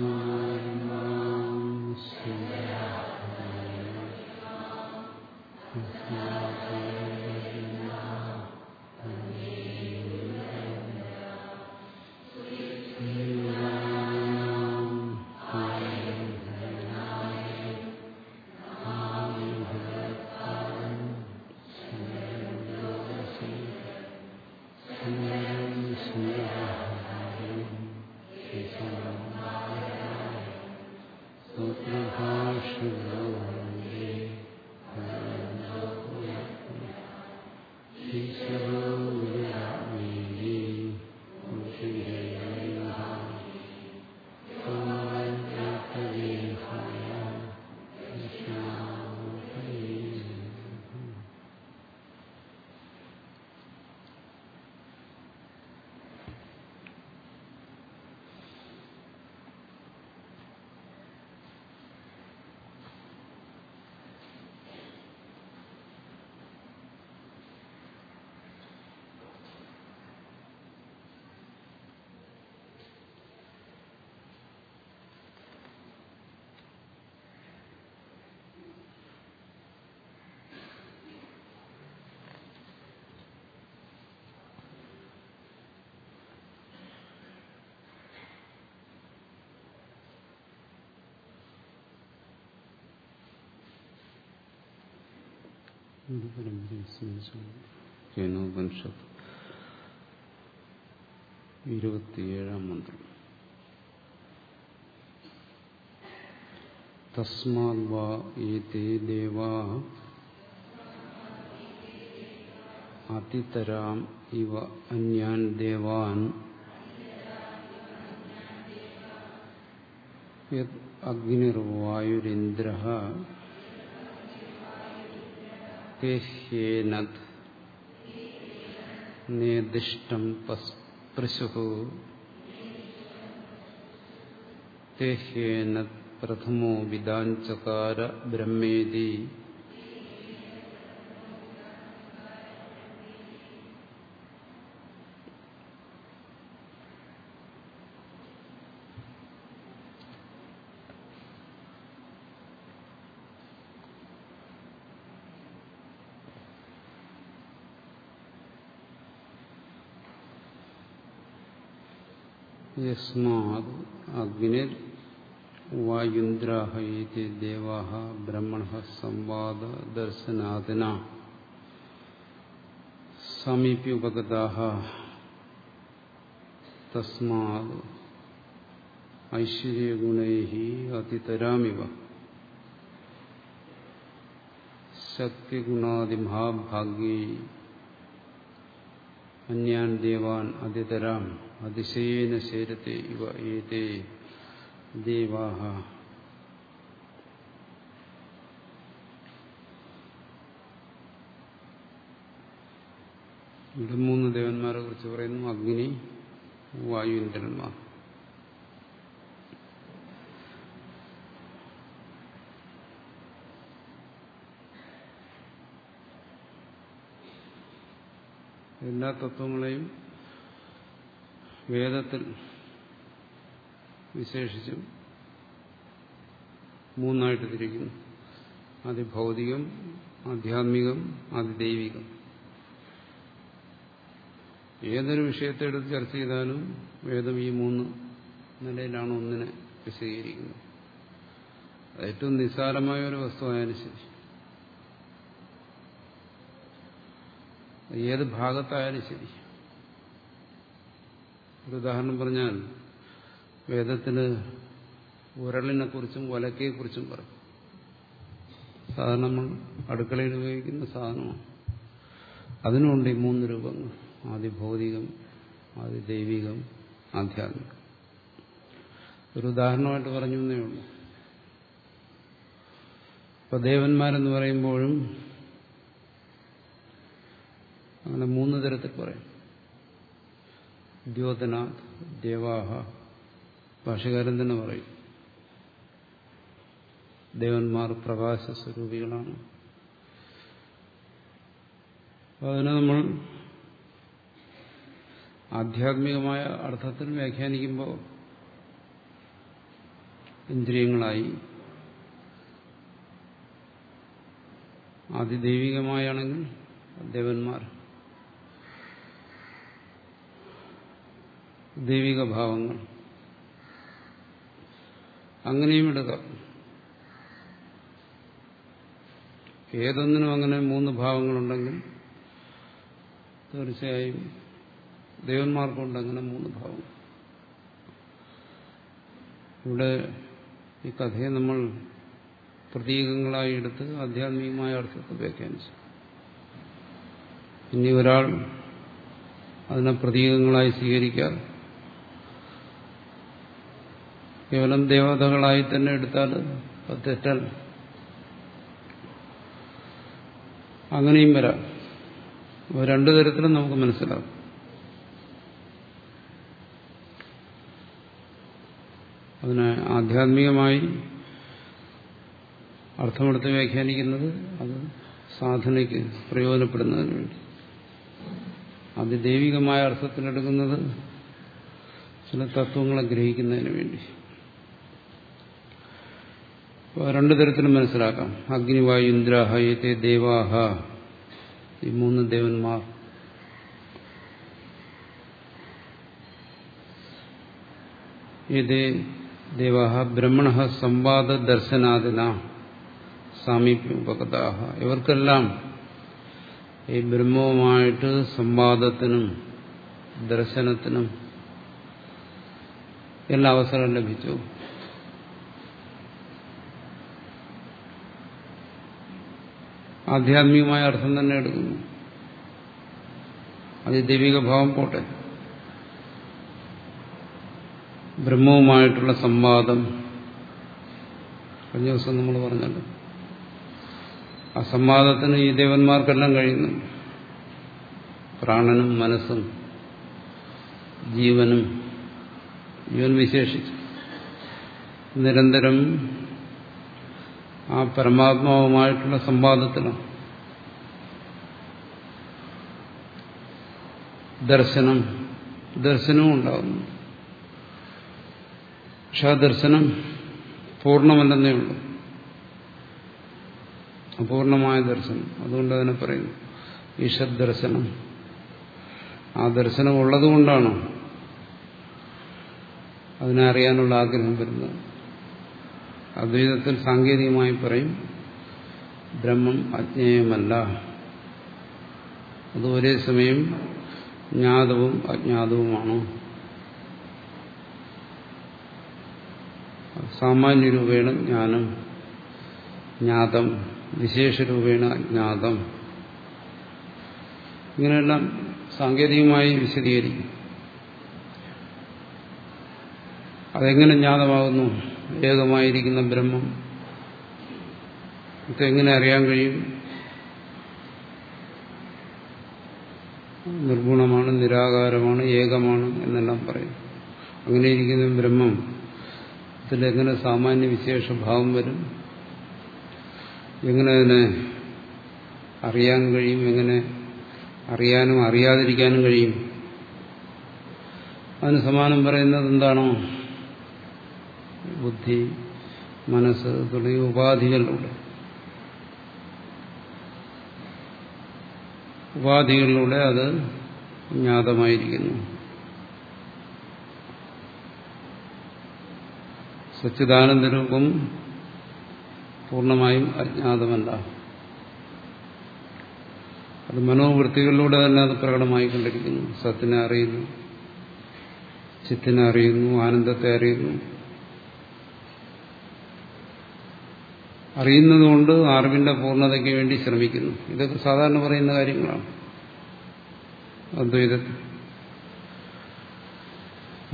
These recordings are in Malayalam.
Mm-hmm. കേനോപനിഷത്ത് ഇരുപത്തിയേഴാം മന്ത്രം തസ്മാത് വാ ഏതേ ദേവാ അതിതരാം ഇവ അന്യാൻ ദേവാൻ. അഗ്നിർവായുരിന്ദ്ര ഹേനത് നേദിഷ്ടം പൃശു തേഹേനത് പ്രഥമോ വിദാഞ്ചകാര ബ്രഹ്മേതി. യസ്മാത് അഗ്നിർ വായുന്ദ്രാഹ ഇതി ദേവാഹ ബ്രഹ്മണ സംവാദ ദർശനാദിന സമീപ്യുപഗതാഹ തസ്മാത് ഐശ്വര്യഗുണൈ അതിതരാമിവ ശക്തിഗുണാദിമഹാഭാഗ്യൈ അന്യാൻ ദേവാൻ അതിതരാം അതിശയേന ശേരത്തെ ഇവ ഏതേ? ദേവാഹ. ഇവിടെ മൂന്ന് ദേവന്മാരെ കുറിച്ച് പറയുന്നു. അഗ്നി വായു ഇന്ദ്രന്മാർ എല്ലാ തത്വങ്ങളെയും വേദത്തിൽ വിശേഷിച്ചും മൂന്നായിട്ട് തിരിക്കുന്നു. അതിഭൗതികം ആധ്യാത്മികം അതിദൈവികം. ഏതൊരു വിഷയത്തെ എടുത്ത് ചർച്ച ചെയ്താലും വേദം ഈ മൂന്ന് നിലയിലാണ് ഒന്നിനെ വിശദീകരിക്കുന്നത്. ഏറ്റവും നിസ്സാരമായ ഒരു വസ്തുവായാലും ശരി. ഏത് ഭാഗത്തായാലും ശരി. ഒരു ഉദാഹരണം പറഞ്ഞാൽ വേദത്തിന് ഉരളിനെ കുറിച്ചും ഒലക്കയെ കുറിച്ചും പറയും. സാധാരണ നമ്മൾ അടുക്കളയിൽ ഉപയോഗിക്കുന്ന സാധനമാണ്. അതിനുണ്ട് ഈ മൂന്ന് രൂപങ്ങൾ. ആദ്യ ഭൗതികം ആദ്യ ദൈവികം ആധ്യാത്മികം. ഒരു ഉദാഹരണമായിട്ട് പറഞ്ഞു എന്നേ ഉള്ളൂ. ഇപ്പൊ ദേവന്മാരെന്ന് പറയുമ്പോഴും അങ്ങനെ മൂന്ന് തരത്തിൽ പറയും. ദ്യോതനാഥ് ദേവാഹ ഭാഷകാരൻ തന്നെ പറയും. ദേവന്മാർ പ്രകാശ സ്വരൂപികളാണ്. അതിനെ നമ്മൾ ആധ്യാത്മികമായ അർത്ഥത്തിൽ വ്യാഖ്യാനിക്കുമ്പോൾ ഇന്ദ്രിയങ്ങളായി ആതിദൈവികമായാണെങ്കിൽ ദേവന്മാർ ദൈവിക ഭാവങ്ങൾ. അങ്ങനെയും എടുക്കാം. ഏതൊന്നിനും അങ്ങനെ മൂന്ന് ഭാവങ്ങളുണ്ടെങ്കിൽ തീർച്ചയായും ദേവന്മാർക്കുണ്ട് അങ്ങനെ മൂന്ന് ഭാവം ഇവിടെ ഈ കഥയെ നമ്മൾ പ്രതീകങ്ങളായി എടുത്ത് ആധ്യാത്മികമായ അർത്ഥത്തിൽ വ്യാഖ്യാനിച്ചു. ഇനി ഒരാൾ അതിനെ പ്രതീകങ്ങളായി സ്വീകരിക്കാതെ കേവലം ദേവതകളായി തന്നെ എടുത്താൽ അത് തെറ്റല്ല അങ്ങനെയും വരാം. അപ്പോൾ രണ്ടു തരത്തിലും നമുക്ക് മനസ്സിലാവും. അതിനെ ആധ്യാത്മികമായി അർത്ഥമെടുത്ത് വ്യാഖ്യാനിക്കുന്നത് അത് സാധനയ്ക്ക് പ്രയോജനപ്പെടുന്നതിന് വേണ്ടി. അതിദൈവികമായ അർത്ഥത്തിലെടുക്കുന്നത് ചില തത്വങ്ങളെ ഗ്രഹിക്കുന്നതിന് വേണ്ടി. രണ്ടു തരത്തിലും മനസ്സിലാക്കാം. അഗ്നിവായു ഇന്ദ്രാഹ ദേവാഹ. ഈ മൂന്ന് ദേവന്മാർ. ഏതേ ദേവാഹ? ബ്രഹ്മണ സംവാദ ദർശനാദിന. സാമീപ്യോപകതാഹ ഇവർക്കെല്ലാം ഈ ബ്രഹ്മവുമായിട്ട് സംവാദത്തിനും ദർശനത്തിനും എല്ലാ അവസരവും ലഭിച്ചു. ആധ്യാത്മികമായ അർത്ഥം തന്നെ എടുക്കുന്നു. അത് ദൈവിക ഭാവം പോട്ടെ. ബ്രഹ്മവുമായിട്ടുള്ള സംവാദം. കഴിഞ്ഞ ദിവസം നമ്മൾ പറഞ്ഞല്ലോ. ആ സംവാദത്തിന് ഈ ദേവന്മാർക്കെല്ലാം കഴിയുന്നു പ്രാണനും മനസ്സും ജീവനും ജീവൻ വിശേഷിച്ചു. നിരന്തരം ആ പരമാത്മാവുമായിട്ടുള്ള സംവാദത്തിലാണ് ദർശനം ദർശനവും ഉണ്ടാകുന്നു പക്ഷെ ആ ദർശനം പൂർണമല്ലെന്നേ ഉള്ളൂ. അപൂർണമായ ദർശനം. അതുകൊണ്ട് അതിനെ പറയുന്നു ഈശ്വർ ദർശനം ആ ദർശനം ഉള്ളതുകൊണ്ടാണ് അതിനെ അറിയാനുള്ള ആഗ്രഹം വരുന്നത്. അദ്വൈതത്തിൽ സാങ്കേതികമായി പറയും ബ്രഹ്മം അജ്ഞേയമല്ല. അത് ഒരേ സമയം ജ്ഞാതവും അജ്ഞാതവുമാണ്. സാമാന്യ രൂപേണ ജ്ഞാനം ജ്ഞാതം വിശേഷരൂപേണ അജ്ഞാതം ഇങ്ങനെയെല്ലാം സാങ്കേതികമായി വിശദീകരിക്കും. അതെങ്ങനെ ജ്ഞാതമാകുന്നു? ഏകമായിരിക്കുന്ന ബ്രഹ്മം. ഇതെങ്ങനെ അറിയാൻ കഴിയും? നിർഗുണമാണ് നിരാകാരമാണ് ഏകമാണ് എന്നെല്ലാം പറയും. അങ്ങനെ ഇരിക്കുന്ന ബ്രഹ്മം ഇതിലെങ്ങനെ സാമാന്യ വിശേഷ ഭാവം വരും? എങ്ങനെ അതിനെ അറിയാൻ കഴിയും? എങ്ങനെ അറിയാനും അറിയാതിരിക്കാനും കഴിയും? അതിന് സമാനം പറയുന്നത് എന്താണോ? ബുദ്ധി മനസ്സ് തുടങ്ങിയ ഉപാധികളിലൂടെ ഉപാധികളിലൂടെ അത് ജ്ഞാതമായിരിക്കുന്നു സച്ചിദാനന്ദ രൂപം പൂർണമായും അജ്ഞാതമല്ല. അത് മനോവൃത്തികളിലൂടെ തന്നെ അത് പ്രകടമായിക്കൊണ്ടിരിക്കുന്നു. സത്തിനെ അറിയുന്നു ചിത്തിനെ അറിയുന്നു ആനന്ദത്തെ അറിയുന്നു. അറിയുന്നതുകൊണ്ട് അറിവിന്റെ പൂർണതയ്ക്ക് വേണ്ടി ശ്രമിക്കുന്നു. ഇതൊക്കെ സാധാരണ പറയുന്ന കാര്യങ്ങളാണ്. അദ്വൈതത്തിൽ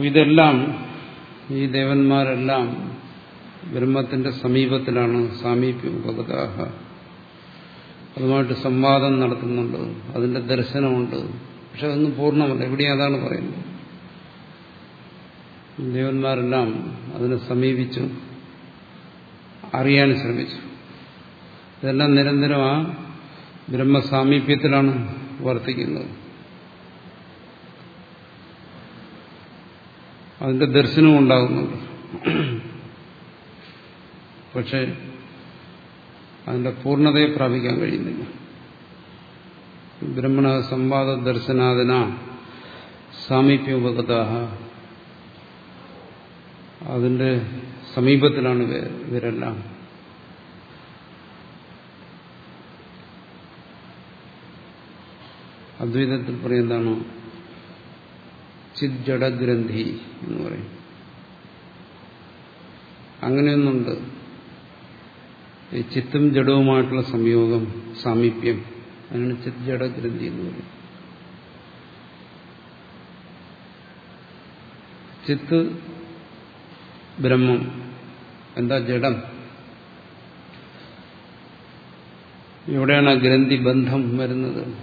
ഇതെല്ലാം ഈ ദേവന്മാരെല്ലാം ബ്രഹ്മത്തിന്റെ സമീപത്തിലാണ് സാമീപ്യം ഉപഗതാഹ. അതുമായിട്ട് സംവാദം നടത്തുന്നുണ്ട്. അതിന്റെ ദർശനമുണ്ട്. പക്ഷെ അതൊന്നും പൂർണമല്ല. എവിടെയും അതാണ് പറയുന്നത്. ദേവന്മാരെല്ലാം അതിനെ സമീപിച്ചു. അറിയാൻ ശ്രമിച്ചു. ഇതെല്ലാം നിരന്തരം ആ ബ്രഹ്മസാമീപ്യത്തിലാണ് വർത്തിക്കുന്നത്. അതിന്റെ ദർശനവും ഉണ്ടാകുന്നുണ്ട്. പക്ഷെ അതിന്റെ പൂർണതയെ പ്രാപിക്കാൻ കഴിയുന്നില്ല. ബ്രഹ്മണ സംവാദ ദർശനാദിന സാമീപ്യോപഗതാഹ. അതിന്റെ സമീപത്തിലാണ് ഇവരെല്ലാം. അദ്വൈതത്തിൽ പറയുന്നതാണ് ചിജടഗ്രന്ഥി എന്ന് പറയും. അങ്ങനെയൊന്നുണ്ട്. ഈ ചിത്തും ജഡവുമായിട്ടുള്ള സംയോഗം സാമീപ്യം അതിനാണ് ചിജ്ജടഗ്രന്ഥി എന്ന് പറയും. ചിത്ത് ബ്രഹ്മം. എന്താ ജഡം? എവിടെയാണ് ആ ഗ്രന്ഥി ബന്ധം വരുന്നത്.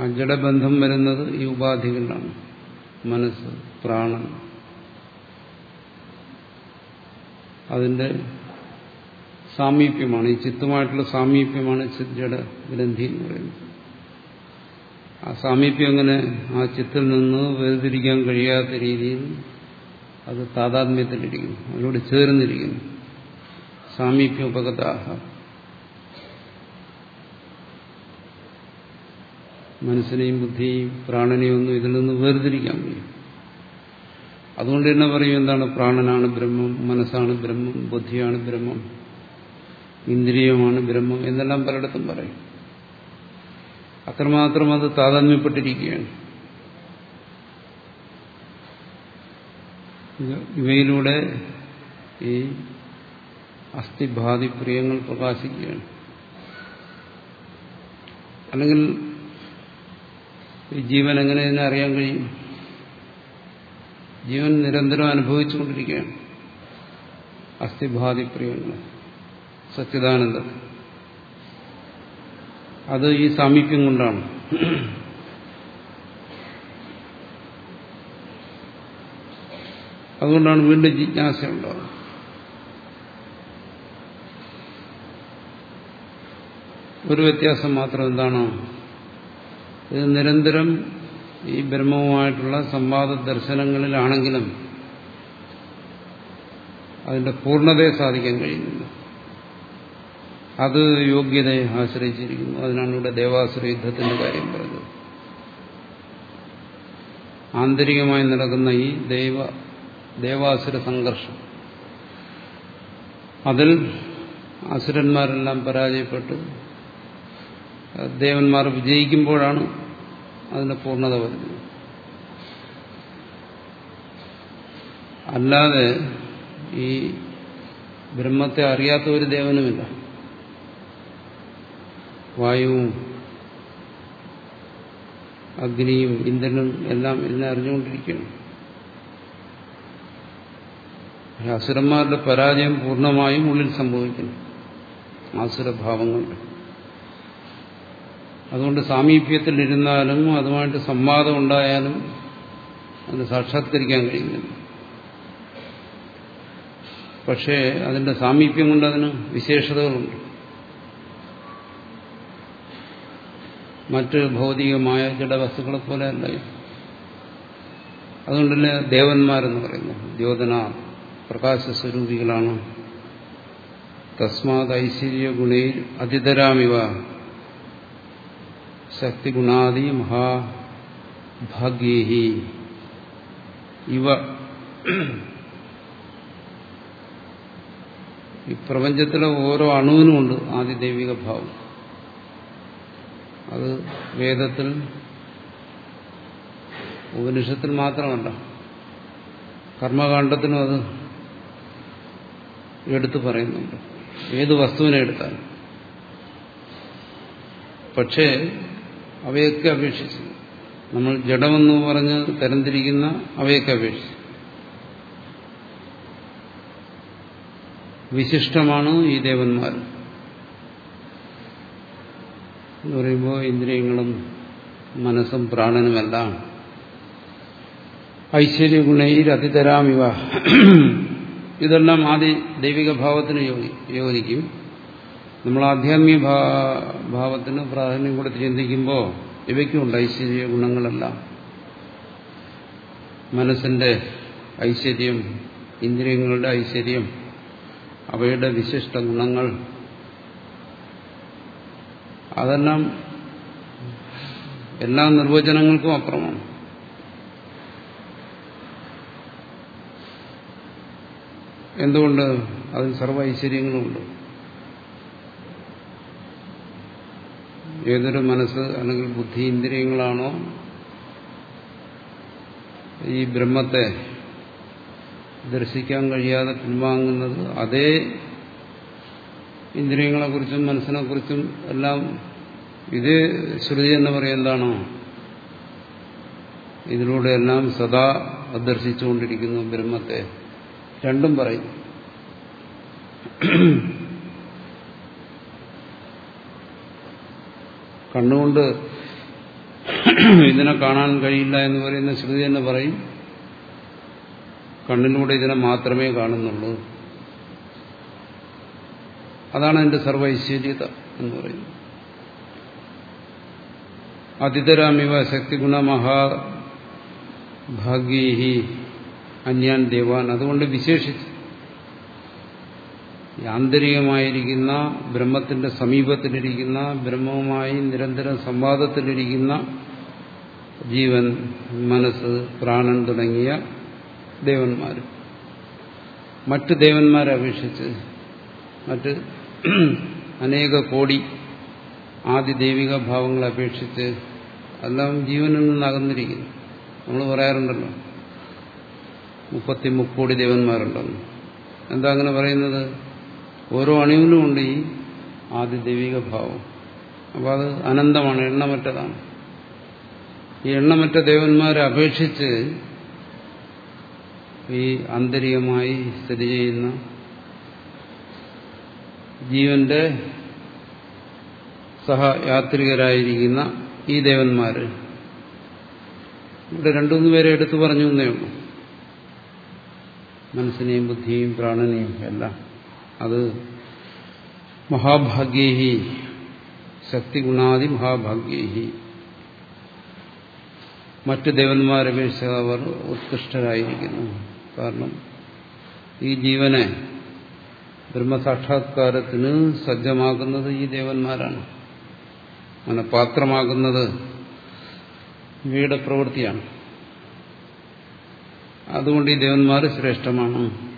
ആ ജഡബന്ധം വരുന്നത് ഈ ഉപാധികളിലാണ്. മനസ്സ് പ്രാണൻ. അതിന്റെ സാമീപ്യമാണ്. ഈ ചിത്തുമായിട്ടുള്ള സാമീപ്യമാണ് ജഡ ഗ്രന്ഥി എന്ന് പറയുന്നത്. ആ സാമീപ്യം എങ്ങനെ ആ ചിത്തിൽ നിന്ന് വേർതിരിക്കാൻ കഴിയാത്ത രീതിയിൽ അത് താതാത്മ്യത്തിലിരിക്കുന്നു അതിലൂടെ ചേർന്നിരിക്കുന്നു. സാമീപ്യോപഗതാഹ. മനസ്സിനെയും ബുദ്ധിയും പ്രാണനെയും ഒന്നും ഇതിൽ നിന്ന് വേർതിരിക്കാൻ കഴിയും. അതുകൊണ്ട് തന്നെ പറയും എന്താണ്? പ്രാണനാണ് ബ്രഹ്മം മനസ്സാണ് ബ്രഹ്മം ബുദ്ധിയാണ് ബ്രഹ്മം ഇന്ദ്രിയമാണ് ബ്രഹ്മം എന്നെല്ലാം പലയിടത്തും പറയും. അത്രമാത്രം അത് താതാത്മ്യപ്പെട്ടിരിക്കുകയാണ്. ഇവയിലൂടെ ഈ അസ്ഥിഭാതി പ്രിയങ്ങൾ പ്രകാശിക്കുകയാണ്. അല്ലെങ്കിൽ ഈ ജീവൻ എങ്ങനെ തന്നെ അറിയാൻ കഴിയും? ജീവൻ നിരന്തരം അനുഭവിച്ചുകൊണ്ടിരിക്കുകയാണ്. അസ്ഥിഭാതി പ്രിയങ്ങൾ സച്ചിദാനന്ദ അത് ഈ സാമീപ്യം കൊണ്ടാണ്. അതുകൊണ്ടാണ് വീണ്ടും ജിജ്ഞാസ ഉണ്ടാവുന്നത് ഒരു വ്യത്യാസം മാത്രം എന്താണ്? ഇത് നിരന്തരം ഈ ബ്രഹ്മവുമായിട്ടുള്ള സംവാദ ദർശനങ്ങളിലാണെങ്കിലും അതിന്റെ പൂർണതയെ സാധിക്കാൻ കഴിയുന്നില്ല. അത് യോഗ്യതയെ ആശ്രയിച്ചിരിക്കുന്നു. അതിനാണ് ഇവിടെ ദേവാസുര യുദ്ധത്തിന്റെ കാര്യം പറഞ്ഞത്. ആന്തരികമായി നടക്കുന്ന ഈ ദൈവ ദേവാസുര സംഘർഷം. അതിൽ അസുരന്മാരെല്ലാം പരാജയപ്പെട്ട്. ദേവന്മാർ വിജയിക്കുമ്പോഴാണ് അതിന്റെ പൂർണത വരുന്നത്. അല്ലാതെ ഈ ബ്രഹ്മത്തെ അറിയാത്ത ഒരു ദേവനുമില്ല. വായുവും അഗ്നിയും ഇന്ദ്രനും എല്ലാം ഇതിനെ അറിഞ്ഞുകൊണ്ടിരിക്കുകയാണ്. അസുരന്മാരുടെ പരാജയം പൂർണമായും ഉള്ളിൽ സംഭവിക്കുന്നു. ആസുരഭാവങ്ങളുടെ അതുകൊണ്ട് സാമീപ്യത്തിൽ ഇരുന്നാലും അതുമായിട്ട് സംവാദം ഉണ്ടായാലും അത് സാക്ഷാത്കരിക്കാൻ കഴിയുന്നില്ല. പക്ഷേ അതിന്റെ സാമീപ്യം കൊണ്ട് അതിന് വിശേഷതകളുണ്ട്. മറ്റ് ഭൗതികമായ പോലെ അല്ല. അതുകൊണ്ടല്ലേ ദേവന്മാരെന്ന് പറയുന്നു ദ്യോതന പ്രകാശസ്വരൂപികളാണ്. തസ്മാത് ഐശ്വര്യ ഗുണയിൽ അതിതരാമിവ. ശക്തിഗുണാദി മഹാഭാഗ്യേഹി ഇവ ഈ പ്രപഞ്ചത്തിലെ ഓരോ അണുവിനുമുണ്ട് ആദിദൈവിക ഭാവം. അത് വേദത്തിൽ ഉപനിഷത്തിൽ മാത്രമല്ല. കർമ്മകാണ്ഡത്തിനും അത് എടുത്തു പറയുന്നുണ്ട്. ഏത് വസ്തുവിനെ എടുത്താലും. പക്ഷേ അവയൊക്കെ അപേക്ഷിച്ച്. നമ്മൾ ജഡമെന്ന് പറഞ്ഞ് തരംതിരിക്കുന്ന അവയൊക്കെ അപേക്ഷിച്ച്. വിശിഷ്ടമാണ് ഈ ദേവന്മാർ. എന്ന് പറയുമ്പോൾ ഇന്ദ്രിയങ്ങളും മനസ്സും പ്രാണനുമെല്ലാം ഐശ്വര്യ ഗുണയിൽ അതിതരാമിവ ഇതെല്ലാം ആദ്യ ദൈവിക ഭാവത്തിന് യോജിക്കും നമ്മൾ ആധ്യാത്മിക ഭാവത്തിന് പ്രാധാന്യം കൊടുത്ത് ചിന്തിക്കുമ്പോൾ ഇവയ്ക്കുണ്ട് ഐശ്വര്യ ഗുണങ്ങളെല്ലാം. മനസ്സിന്റെ ഐശ്വര്യം ഇന്ദ്രിയങ്ങളുടെ ഐശ്വര്യം അവയുടെ വിശിഷ്ട ഗുണങ്ങൾ. അതെല്ലാം എല്ലാ നിർവചനങ്ങൾക്കും അപ്പുറമാണ്. എന്തുകൊണ്ട്? അതിൽ സർവ ഐശ്വര്യങ്ങളുമുണ്ട്. ഏതൊരു മനസ്സ് അല്ലെങ്കിൽ ബുദ്ധി ഇന്ദ്രിയങ്ങളാണോ ഈ ബ്രഹ്മത്തെ ദർശിക്കാൻ കഴിയാതെ പിൻവാങ്ങുന്നത് അതേ ഇന്ദ്രിയങ്ങളെക്കുറിച്ചും മനസ്സിനെക്കുറിച്ചും എല്ലാം ഇതേ ശ്രുതി എന്ന് പറയുന്നതാണോ? ഇതിലൂടെയെല്ലാം സദാ ദർശിച്ചുകൊണ്ടിരിക്കുന്നു ബ്രഹ്മത്തെ. രണ്ടും പറയും. കണ്ണുകൊണ്ട് ഇതിനെ കാണാൻ കഴിയില്ല എന്ന് പറയുന്ന ശ്രുതി തന്നെ പറയും. കണ്ണിലൂടെ ഇതിനെ മാത്രമേ കാണുന്നുള്ളൂ. അതാണ് എന്റെ സർവൈശ്വര്യത എന്ന് പറയുന്നത് അതിതരാമിവ ശക്തിഗുണ മഹാഭാഗ്യഹി അന്യാൻ ദേവാൻ അതുകൊണ്ട് വിശേഷിച്ച്. ആന്തരികമായിരിക്കുന്ന ബ്രഹ്മത്തിന്റെ സമീപത്തിലിരിക്കുന്ന ബ്രഹ്മവുമായി നിരന്തരം സംവാദത്തിലിരിക്കുന്ന ജീവൻ മനസ്സ് പ്രാണൻ തുടങ്ങിയ ദേവന്മാർ മറ്റ് ദേവന്മാരെ അപേക്ഷിച്ച് മറ്റ് അനേക കോടി ആദ്യ ദൈവിക ഭാവങ്ങളെ അപേക്ഷിച്ച് എല്ലാം ജീവനിൽ നിന്ന് അകന്നിരിക്കുന്നു നമ്മൾ പറയാറുണ്ടല്ലോ മുപ്പത്തി മുക്കോടി ദേവന്മാരുണ്ടെന്ന്. എന്താ അങ്ങനെ പറയുന്നത്? ഓരോ അണിവിനും ഉണ്ട് ഈ ആദ്യ ദൈവിക ഭാവം. അപ്പോൾ അത് അനന്തമാണ് എണ്ണമറ്റതാണ്. ഈ എണ്ണമറ്റ ദേവന്മാരെ അപേക്ഷിച്ച് ഈ ആന്തരികമായി സ്ഥിതി ചെയ്യുന്ന ജീവന്റെ സഹയാത്രികരായിരിക്കുന്ന ഈ ദേവന്മാര്. ഇവിടെ രണ്ടുമൂന്ന് പേരെ എടുത്തു പറഞ്ഞു എന്നേ ഉള്ളൂ. മനസ്സിനെയും ബുദ്ധിയെയും പ്രാണനെയും എല്ലാം. അത് മഹാഭാഗ്യേഹി. ശക്തിഗുണാദി മഹാഭാഗ്യേഹി. മറ്റ് ദേവന്മാരെ അപേക്ഷിച്ച് അവർ ഉത്കൃഷ്ടരായിരിക്കുന്നു. കാരണം ഈ ജീവനെ ബ്രഹ്മസാക്ഷാത്കാരത്തിന് സജ്ജമാക്കുന്നത് ഈ ദേവന്മാരാണ്. അങ്ങനെ പാത്രമാകുന്നത് ഇവയുടെ പ്രവൃത്തിയാണ് അതുകൊണ്ട് ഈ ദേവന്മാർ ശ്രേഷ്ഠമാണ്.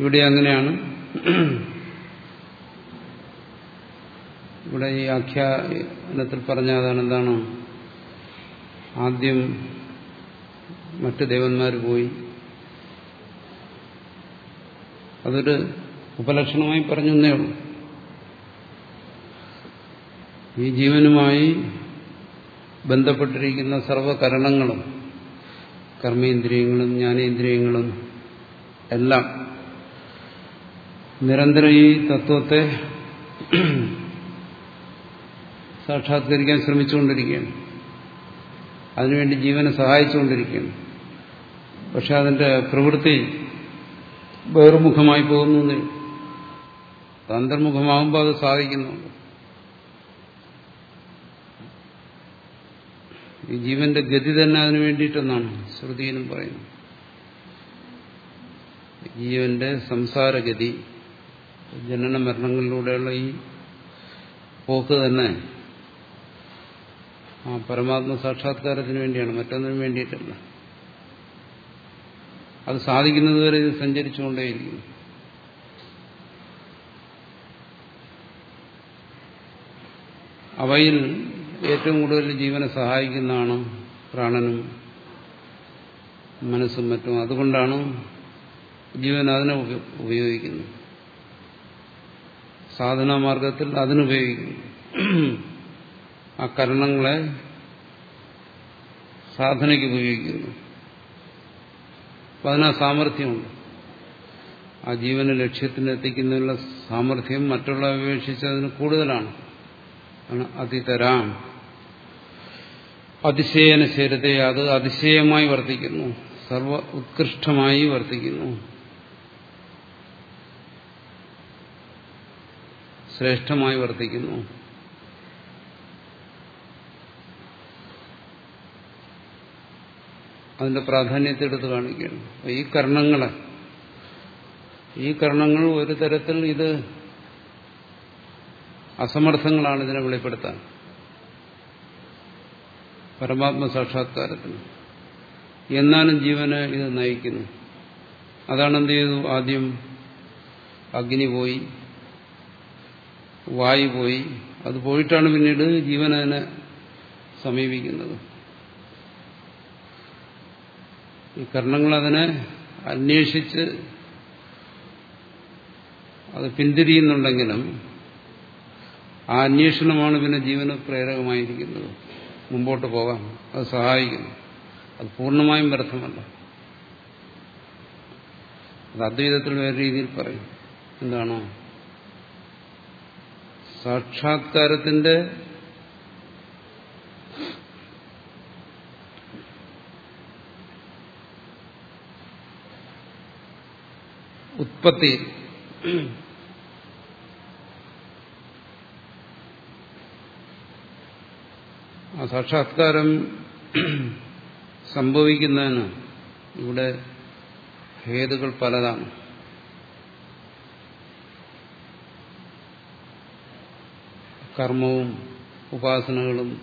ഇവിടെ അങ്ങനെയാണ്. ഇവിടെ ഈ ആഖ്യാനത്തിൽ പറഞ്ഞ അതാണ് എന്താണ് ആദ്യം മറ്റ് ദേവന്മാർ പോയി. അതൊരു ഉപലക്ഷണമായി പറഞ്ഞു ഉള്ളൂ. ഈ ജീവനുമായി ബന്ധപ്പെട്ടിരിക്കുന്ന സർവകരണങ്ങളും കർമ്മേന്ദ്രിയങ്ങളും ജ്ഞാനേന്ദ്രിയങ്ങളും എല്ലാം നിരന്തരം ഈ തത്വത്തെ സാക്ഷാത്കരിക്കാൻ ശ്രമിച്ചുകൊണ്ടിരിക്കുകയാണ്. അതിനുവേണ്ടി ജീവനെ സഹായിച്ചുകൊണ്ടിരിക്കുകയാണ്. പക്ഷെ അതിന്റെ പ്രവൃത്തി ബഹിർമുഖമായി പോകുന്നു അന്തർമുഖമാകുമ്പോൾ അത് സാധിക്കുന്നുണ്ട്. ഈ ജീവന്റെ ഗതി തന്നെ അതിനു വേണ്ടിയിട്ടെന്നാണ് ശ്രുതിയിലും പറയുന്നത്. ജീവന്റെ സംസാരഗതി ജനന മരണങ്ങളിലൂടെയുള്ള ഈ പോക്ക് തന്നെ ആ പരമാത്മ സാക്ഷാത്കാരത്തിന് വേണ്ടിയാണ് മറ്റൊന്നിനു വേണ്ടിയിട്ടല്ല. അത് സാധിക്കുന്നത് വരെ ഇത് സഞ്ചരിച്ചുകൊണ്ടേയിരിക്കുന്നു. അവയിൽ ഏറ്റവും കൂടുതൽ ജീവനെ സഹായിക്കുന്നതാണ് പ്രാണനും മനസ്സും മറ്റും. അതുകൊണ്ടാണ് ജീവൻ അതിനെ ഉപയോഗിക്കുന്നത്. സാധനാമാർഗത്തിൽ അതിനുപയോഗിക്കുന്നു ആ കരണങ്ങളെ സാധനയ്ക്ക് ഉപയോഗിക്കുന്നു. അപ്പം അതിനാ സാമർഥ്യമുണ്ട്. ആ ജീവന് ലക്ഷ്യത്തിനെത്തിക്കുന്നതിനുള്ള സാമർഥ്യം മറ്റുള്ള അപേക്ഷിച്ച് അതിന് കൂടുതലാണ്. അതിതരാം. അതിശയന ശരത അത് അതിശയമായി വർത്തിക്കുന്നു. സർവ ഉത്കൃഷ്ടമായി വർത്തിക്കുന്നു. ശ്രേഷ്ഠമായി വർത്തിക്കുന്നു. അതിന്റെ പ്രാധാന്യത്തെ എടുത്ത് കാണിക്കുകയാണ്. ഈ കർണങ്ങളെ ഈ കർണങ്ങൾ ഒരു തരത്തിൽ ഇത് അസമർത്ഥങ്ങളാണ് ഇതിനെ വെളിപ്പെടുത്താൻ. പരമാത്മ സാക്ഷാത്കാരത്തിന്. എന്നാലും ജീവന് ഇത് നയിക്കുന്നു. അതാണ് എന്ത് ചെയ്തു? ആദ്യം അഗ്നി പോയി വായു പോയി. അത് പോയിട്ടാണ് പിന്നീട് ജീവൻ അതിനെ സമീപിക്കുന്നത്. ഈ കർണങ്ങൾ അതിനെ അന്വേഷിച്ച് അത് പിന്തിരിയുന്നുണ്ടെങ്കിലും ആ അന്വേഷണമാണ് പിന്നെ ജീവന് പ്രേരകമായിരിക്കുന്നത്. മുമ്പോട്ട് പോകാൻ അത് സഹായിക്കുന്നു. അത് പൂർണമായും വ്യർത്ഥമല്ല. അത് അദ്വൈതത്തിൽ വേറെ രീതിയിൽ പറയും. എന്താണോ? സാക്ഷാത്കാരത്തിന്റെ ഉത്പത്തി ആ സാക്ഷാത്കാരം സംഭവിക്കുന്നതിന് ഇവിടെ ഹേതുകൾ പലതാണ്. കർമ്മവും ഉപാസനകളും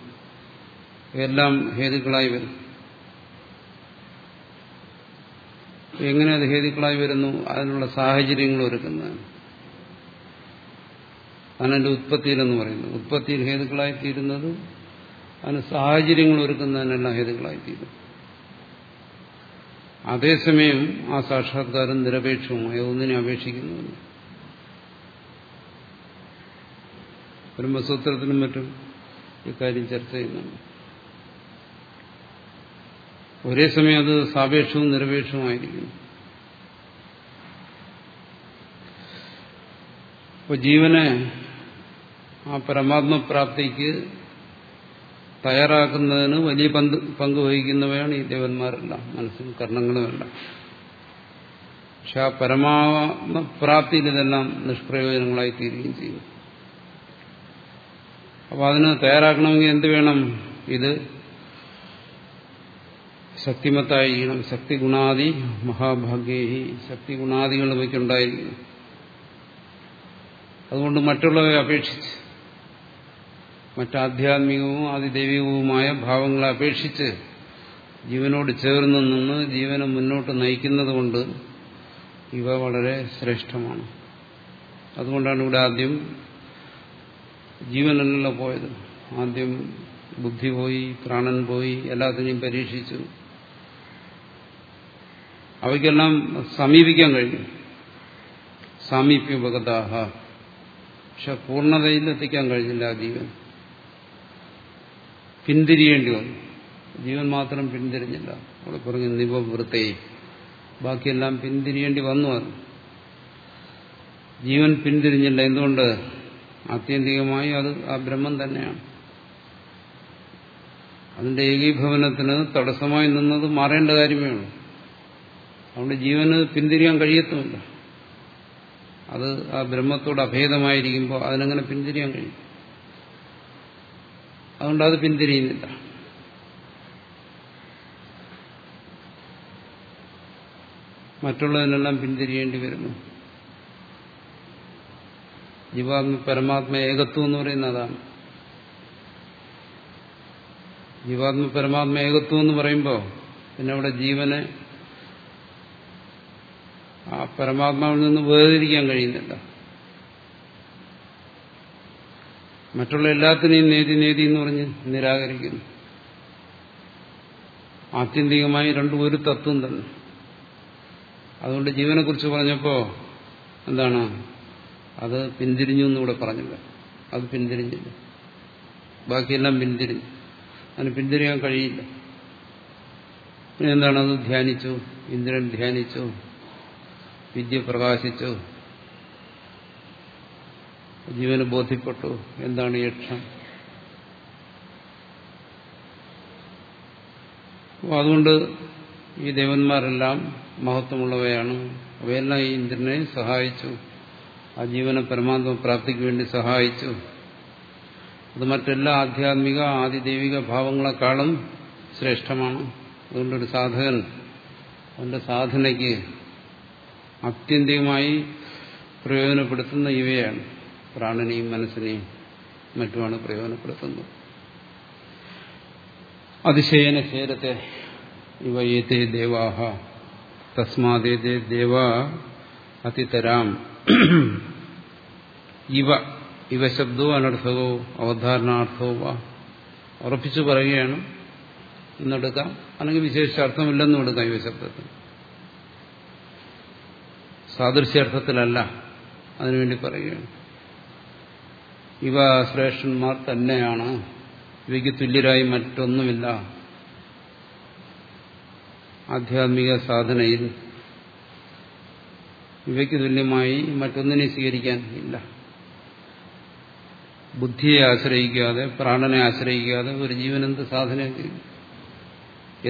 എല്ലാം ഹേതുക്കളായി വരും എങ്ങനെ അത് ഹേതുക്കളായി വരുന്നു? അതിനുള്ള സാഹചര്യങ്ങൾ ഒരുക്കുന്നതാണ്. അതിന്റെ ഉത്പത്തിയിലെന്ന് പറയുന്നത്. ഉത്പത്തിയിൽ ഹേതുക്കളായി തീരുന്നത് അതിന് സാഹചര്യങ്ങൾ ഒരുക്കുന്നതിനെല്ലാം ഹേതുക്കളായി തീരും. അതേസമയം ആ സാക്ഷാത്കാരം നിരപേക്ഷവുമായ ഒന്നിനെ അപേക്ഷിക്കുന്നുമില്ല. ബ്രഹ്മസൂത്രത്തിനും മറ്റും ഇക്കാര്യം ചർച്ച ചെയ്യുന്നുണ്ട് ഒരേ സമയം അത് സാപേക്ഷവും നിരപേക്ഷവുമായിരിക്കുന്നു അപ്പോൾ ജീവനെ ആ പരമാത്മപ്രാപ്തിക്ക് തയ്യാറാക്കുന്നതിന് വലിയ പങ്ക് പങ്ക് വഹിക്കുന്നവയാണ് ഈ ദേവന്മാരെല്ലാം. മനസ്സും കർണങ്ങളുമെല്ലാം പക്ഷെ ആ പരമാത്മപ്രാപ്തിയിൽ ഇതെല്ലാം നിഷ്പ്രയോജനങ്ങളായി തീരുകയും ചെയ്യും അപ്പോൾ അതിന് തയ്യാറാക്കണമെങ്കിൽ എന്ത് വേണം? ഇത് ശക്തിമത്തായിരിക്കണം ശക്തി ഗുണാദി മഹാഭാഗ്യേഹി. ശക്തി ഗുണാദികൾ ഇവയ്ക്കുണ്ടായിരിക്കണം അതുകൊണ്ട് മറ്റുള്ളവയെ അപേക്ഷിച്ച് മറ്റാധ്യാത്മികവും ആദിദൈവികവുമായ ഭാവങ്ങളെ അപേക്ഷിച്ച് ജീവനോട് ചേർന്ന് നിന്ന് ജീവനെ മുന്നോട്ട് നയിക്കുന്നത് കൊണ്ട് ഇവ വളരെ ശ്രേഷ്ഠമാണ്. അതുകൊണ്ടാണ് ഇവിടെ ആദ്യം ജീവനല്ലല്ലോ പോയത്. ആദ്യം ബുദ്ധി പോയി പ്രാണൻ പോയി എല്ലാത്തിനെയും പരീക്ഷിച്ചു. അവയ്ക്കെല്ലാം സമീപിക്കാൻ കഴിഞ്ഞു. സാമീപ്യപകതാഹ. പക്ഷെ പൂർണതയിൽ എത്തിക്കാൻ കഴിഞ്ഞില്ല ആ ജീവൻ. പിന്തിരിയേണ്ടി വന്നു. ജീവൻ മാത്രം പിന്തിരിഞ്ഞില്ല. അവിടെ പറഞ്ഞു നിവവൃത്തേ ബാക്കിയെല്ലാം പിന്തിരിയേണ്ടി വന്നു അത്. ജീവൻ പിന്തിരിഞ്ഞില്ല. എന്തുകൊണ്ട്? ആത്യന്തികമായി അത് ആ ബ്രഹ്മം തന്നെയാണ്. അതിന്റെ ഏകീഭവനത്തിന് തടസ്സമായി നിന്നത് മാറേണ്ട കാര്യമേ ഉള്ളൂ. അതുകൊണ്ട് ജീവന് പിന്തിരിയാൻ കഴിയത്തുമില്ല. അത് ആ ബ്രഹ്മത്തോട് അഭേദമായിരിക്കുമ്പോൾ അതിനങ്ങനെ പിന്തിരിയാൻ കഴിയും. അതുകൊണ്ട് അത് പിന്തിരിയുന്നില്ല. മറ്റുള്ളതിനെല്ലാം പിന്തിരിയേണ്ടി വരുന്നു. ജീവാത്മ പരമാത്മ ഏകത്വം എന്ന് പറയുന്ന അതാണ്. ജീവാത്മ പരമാത്മ ഏകത്വം എന്ന് പറയുമ്പോൾ പിന്നെ അവിടെ ജീവനെ ആ പരമാത്മാവിൽ നിന്ന് വേർതിരിക്കാൻ കഴിയുന്നില്ല. മറ്റുള്ള എല്ലാത്തിനെയും നേതി നേതി എന്ന് പറഞ്ഞ് നിരാകരിക്കുന്നു. ആത്യന്തികമായി രണ്ടും ഒരു തത്വം തന്നെ. അതുകൊണ്ട് ജീവനെക്കുറിച്ച് പറഞ്ഞപ്പോൾ എന്താണ്? അത് പിന്തിരിഞ്ഞു എന്നിവിടെ പറഞ്ഞില്ല. അത് പിന്തിരിഞ്ഞില്ല. ബാക്കിയെല്ലാം പിന്തിരിഞ്ഞു. അതിന് പിന്തിരിയാൻ കഴിയില്ല. എന്താണ്? അത് ധ്യാനിച്ചു ഇന്ദ്രൻ ധ്യാനിച്ചു വിദ്യ പ്രകാശിച്ചു ജീവന് ബോധ്യപ്പെട്ടു. എന്താണ് യക്ഷം? അതുകൊണ്ട് ഈ ദേവന്മാരെല്ലാം മഹത്വമുള്ളവയാണ്. അവയെല്ലാം ഈ ഇന്ദ്രനെ സഹായിച്ചു. ആ ജീവന പരമാത്മ പ്രാപ്തിക്ക് വേണ്ടി സഹായിച്ചു. അത് മറ്റെല്ലാ ആധ്യാത്മിക ആദിദൈവിക ഭാവങ്ങളെക്കാളും ശ്രേഷ്ഠമാണ്. അതുകൊണ്ടൊരു സാധകൻ അവന്റെ സാധനയ്ക്ക് ആത്യന്തികമായി പ്രയോജനപ്പെടുത്തുന്ന ഇവയാണ്. പ്രാണനെയും മനസ്സിനെയും മറ്റുമാണ് പ്രയോജനപ്പെടുത്തുന്നത്. അതിശയന ക്ഷേരത്തെ ഇവ ഏതേ ദേവാഹ തസ്മാതേതേ ദേവ അതിതരാം. ഇവ ഇവ ശബ്ദവും അനർത്ഥകവും അവധാരണാർത്ഥവും ഉറപ്പിച്ചു പറയുകയാണ്. എന്നെടുക്കാം അല്ലെങ്കിൽ വിശേഷാർത്ഥമില്ലെന്നും എടുക്കാം ഇവ ശബ്ദത്തിൽ സാദൃശ്യാർത്ഥത്തിലല്ല. അതിനുവേണ്ടി പറയുകയാണ്. ഇവ ശ്രേഷ്ഠന്മാർ തന്നെയാണ്. ഇവയ്ക്ക് തുല്യരായി മറ്റൊന്നുമില്ല. ആധ്യാത്മിക സാധനയിൽ ഇവയ്ക്ക് തുല്യമായി മറ്റൊന്നിനെ സ്വീകരിക്കാൻ ഇല്ല. ബുദ്ധിയെ ആശ്രയിക്കാതെ പ്രാണനെ ആശ്രയിക്കാതെ ഒരു ജീവൻ എന്ത് സാധന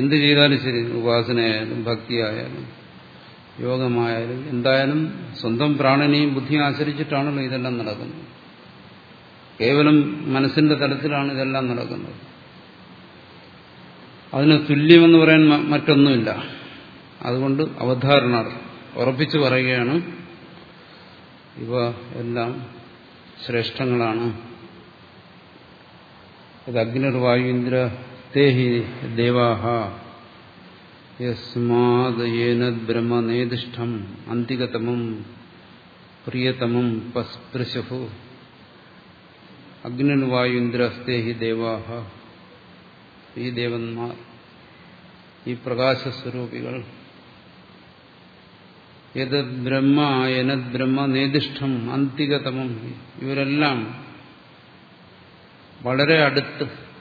എന്ത് ചെയ്താലും ശരി ഉപാസനയായാലും ഭക്തിയായാലും യോഗമായാലും എന്തായാലും സ്വന്തം പ്രാണനെയും ബുദ്ധിയെ ആശ്രയിച്ചിട്ടാണല്ലോ ഇതെല്ലാം നടക്കുന്നത്. കേവലം മനസ്സിന്റെ തലത്തിലാണ് ഇതെല്ലാം നടക്കുന്നത്. അതിന് തുല്യമെന്ന് പറയാൻ മറ്റൊന്നുമില്ല. അതുകൊണ്ട് അവധാരണാർത്ഥം ഉറപ്പിച്ചു പറയുകയാണ് ഇവ എല്ലാം ശ്രേഷ്ഠങ്ങളാണ്. ഇത് അഗ്നിർവായുന്ദ്ര തേഹി ദേവാഹ. ബ്രഹ്മനേദിഷ്ടം അന്തികതമം പ്രിയതമം പസ്പൃശു അഗ്നിർവായുന്ദ്രസ്തേഹി ദേവാഹ. ഈ ദേവന്മാർ ഈ പ്രകാശസ്വരൂപികൾ. ബ്രഹ്മ എനത് ബ്രഹ്മ നേതിഷ്ഠം അന്തികതമം. ഇവരെല്ലാം വളരെ അടുത്ത്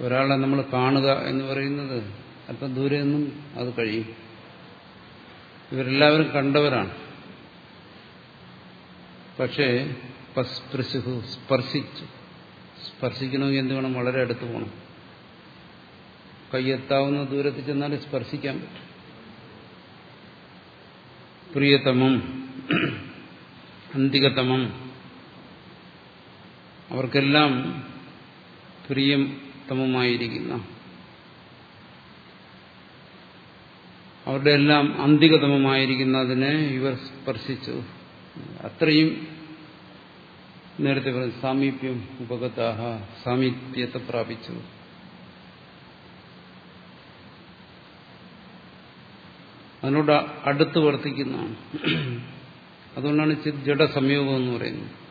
ഒരാളെ നമ്മൾ കാണുക എന്ന് പറയുന്നത് അല്പം ദൂരെ നിന്നും അത് കഴിയും. ഇവരെല്ലാവരും കണ്ടവരാണ്. പക്ഷേ സ്പർശിച്ചു. സ്പർശിക്കണമെങ്കിൽ എന്ത് വേണം? വളരെ അടുത്ത് പോകണം കയ്യെത്താവുന്ന ദൂരത്ത് ചെന്നാൽ സ്പർശിക്കാൻ പറ്റും. പ്രിയതമം അന്തികതമം. അവർക്കെല്ലാം പ്രിയതമമായിരിക്കുന്ന. അവരുടെ എല്ലാം അന്തികതമമായിരിക്കുന്നതിനെ ഇവർ സ്പർശിച്ചു. അത്രയും നേരത്തെ പറഞ്ഞു സാമീപ്യം ഉപഗതാഹ സാമീപ്യത്തെ പ്രാപിച്ചു. അതിനോട് അടുത്ത് വർത്തിക്കുന്നതാണ്. അതുകൊണ്ടാണ് ചിത് ജഡ സംയോഗം എന്ന് പറയുന്നത്.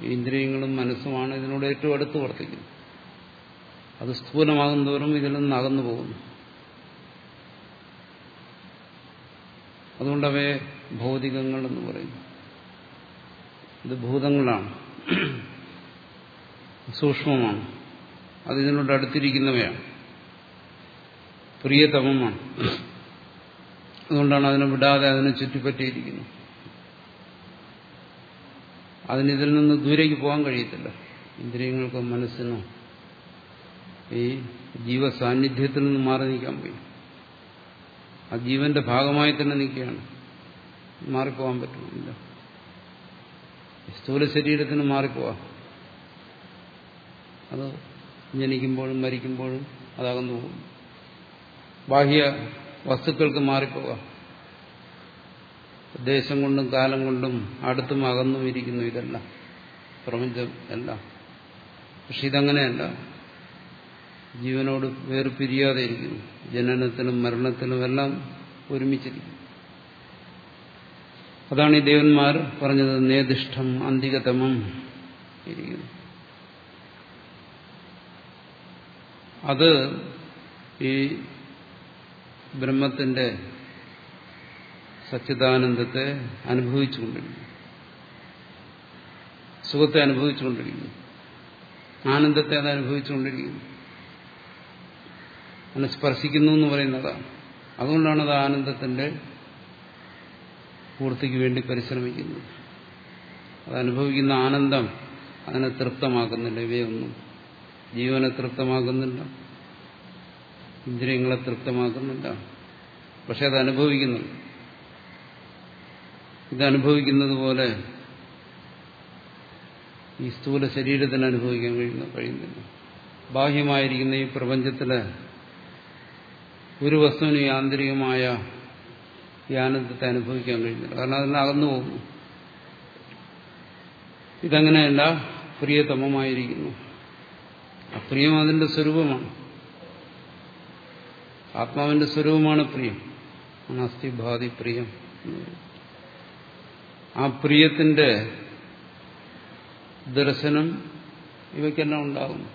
ഇന്ദ്രിയങ്ങളും മനസ്സുമാണ് ഇതിനോട് ഏറ്റവും അടുത്ത് വർത്തിക്കുന്നത്. അത് സ്ഥൂലമാകും ഇതിൽ നിന്ന് അകന്നു പോകുന്നു. അതുകൊണ്ട് അവയെ ഭൗതികങ്ങൾ എന്ന് പറയുന്നു. ഇത് ഭൂതങ്ങളാണ്. സൂക്ഷ്മമാണ്. അതിനോട് അടുത്തിരിക്കുന്നവയാണ്. പ്രിയതമമാണ്. അതുകൊണ്ടാണ് അതിനെ വിടാതെ അതിനെ ചുറ്റിപ്പറ്റിയിരിക്കുന്നത് അതിനിതിൽ നിന്ന് ദൂരേക്ക് പോകാൻ കഴിയത്തില്ല. ഇന്ദ്രിയങ്ങൾക്കോ മനസ്സിനോ ഈ ജീവസാന്നിധ്യത്തിൽ നിന്ന് മാറി നിൽക്കാൻ പോയി ആ ജീവന്റെ ഭാഗമായി തന്നെ നിൽക്കുകയാണ്. മാറിപ്പോവാൻ പറ്റുന്നില്ല. സ്ഥൂല ശരീരത്തിന് മാറിപ്പോവാം. അത് ജനിക്കുമ്പോഴും മരിക്കുമ്പോഴും അതാകുന്നു. പോകും ബാഹ്യ വസ്തുക്കൾക്ക് മാറിപ്പോകാം ദേശം കൊണ്ടും കാലം കൊണ്ടും അടുത്തും അകന്നും ഇരിക്കുന്നു ഇതെല്ലാം. പ്രപഞ്ചം എല്ലാം. പക്ഷെ ഇതങ്ങനെയല്ല. ജീവനോട് വേർപിരിയാതെ ഇരിക്കുന്നു ജനനത്തിലും മരണത്തിലും എല്ലാം ഒരുമിച്ചിരിക്കുന്നു. അതാണ് ഈ ദേവന്മാർ പറഞ്ഞത് നേദിഷ്ടം അന്തികതമം ഇരിക്കുന്നു. അത് ഈ ബ്രഹ്മത്തിന്റെ സച്ചിദാനന്ദത്തെ അനുഭവിച്ചുകൊണ്ടിരിക്കുന്നു. സുഖത്തെ അനുഭവിച്ചുകൊണ്ടിരിക്കുന്നു. ആനന്ദത്തെ അത് അനുഭവിച്ചുകൊണ്ടിരിക്കുന്നു അതിനെ സ്പർശിക്കുന്നു എന്ന് പറയുന്നതാണ്. അതുകൊണ്ടാണ് അത് ആനന്ദത്തിന്റെ പൂർത്തിക്ക് വേണ്ടി പരിശ്രമിക്കുന്നത്. അത് അനുഭവിക്കുന്ന ആനന്ദം അതിനെ തൃപ്തമാക്കുന്നില്ല ഇവയൊന്നും. ജീവനെ തൃപ്തമാക്കുന്നില്ല ഇന്ദ്രിയങ്ങളെ തൃപ്തമാക്കുന്നില്ല. പക്ഷെ അത് അനുഭവിക്കുന്നു ഇത് പോലെ ഈ സ്ഥൂല ശരീരത്തിന് അനുഭവിക്കാൻ കഴിയുന്ന കഴിയുന്നില്ല. ബാഹ്യമായിരിക്കുന്ന ഈ പ്രപഞ്ചത്തിൽ ഒരു വസ്തുവിന് യാന്ത്രികമായ ഈ ആനന്ദത്തെ അനുഭവിക്കാൻ കഴിയുന്നില്ല. കാരണം അതിന് അകന്നു പോകുന്നു. ഇതങ്ങനെയല്ല പ്രിയതമമായിരിക്കുന്നു അപ്രിയം അതിന്റെ സ്വരൂപമാണ്. ആത്മാവിന്റെ സ്വരൂപമാണ് പ്രിയം. അനാസ്തി ഭാതി പ്രിയം ആ പ്രിയത്തിന്റെ ദർശനം ഇവയ്ക്കെല്ലാം ഉണ്ടാകും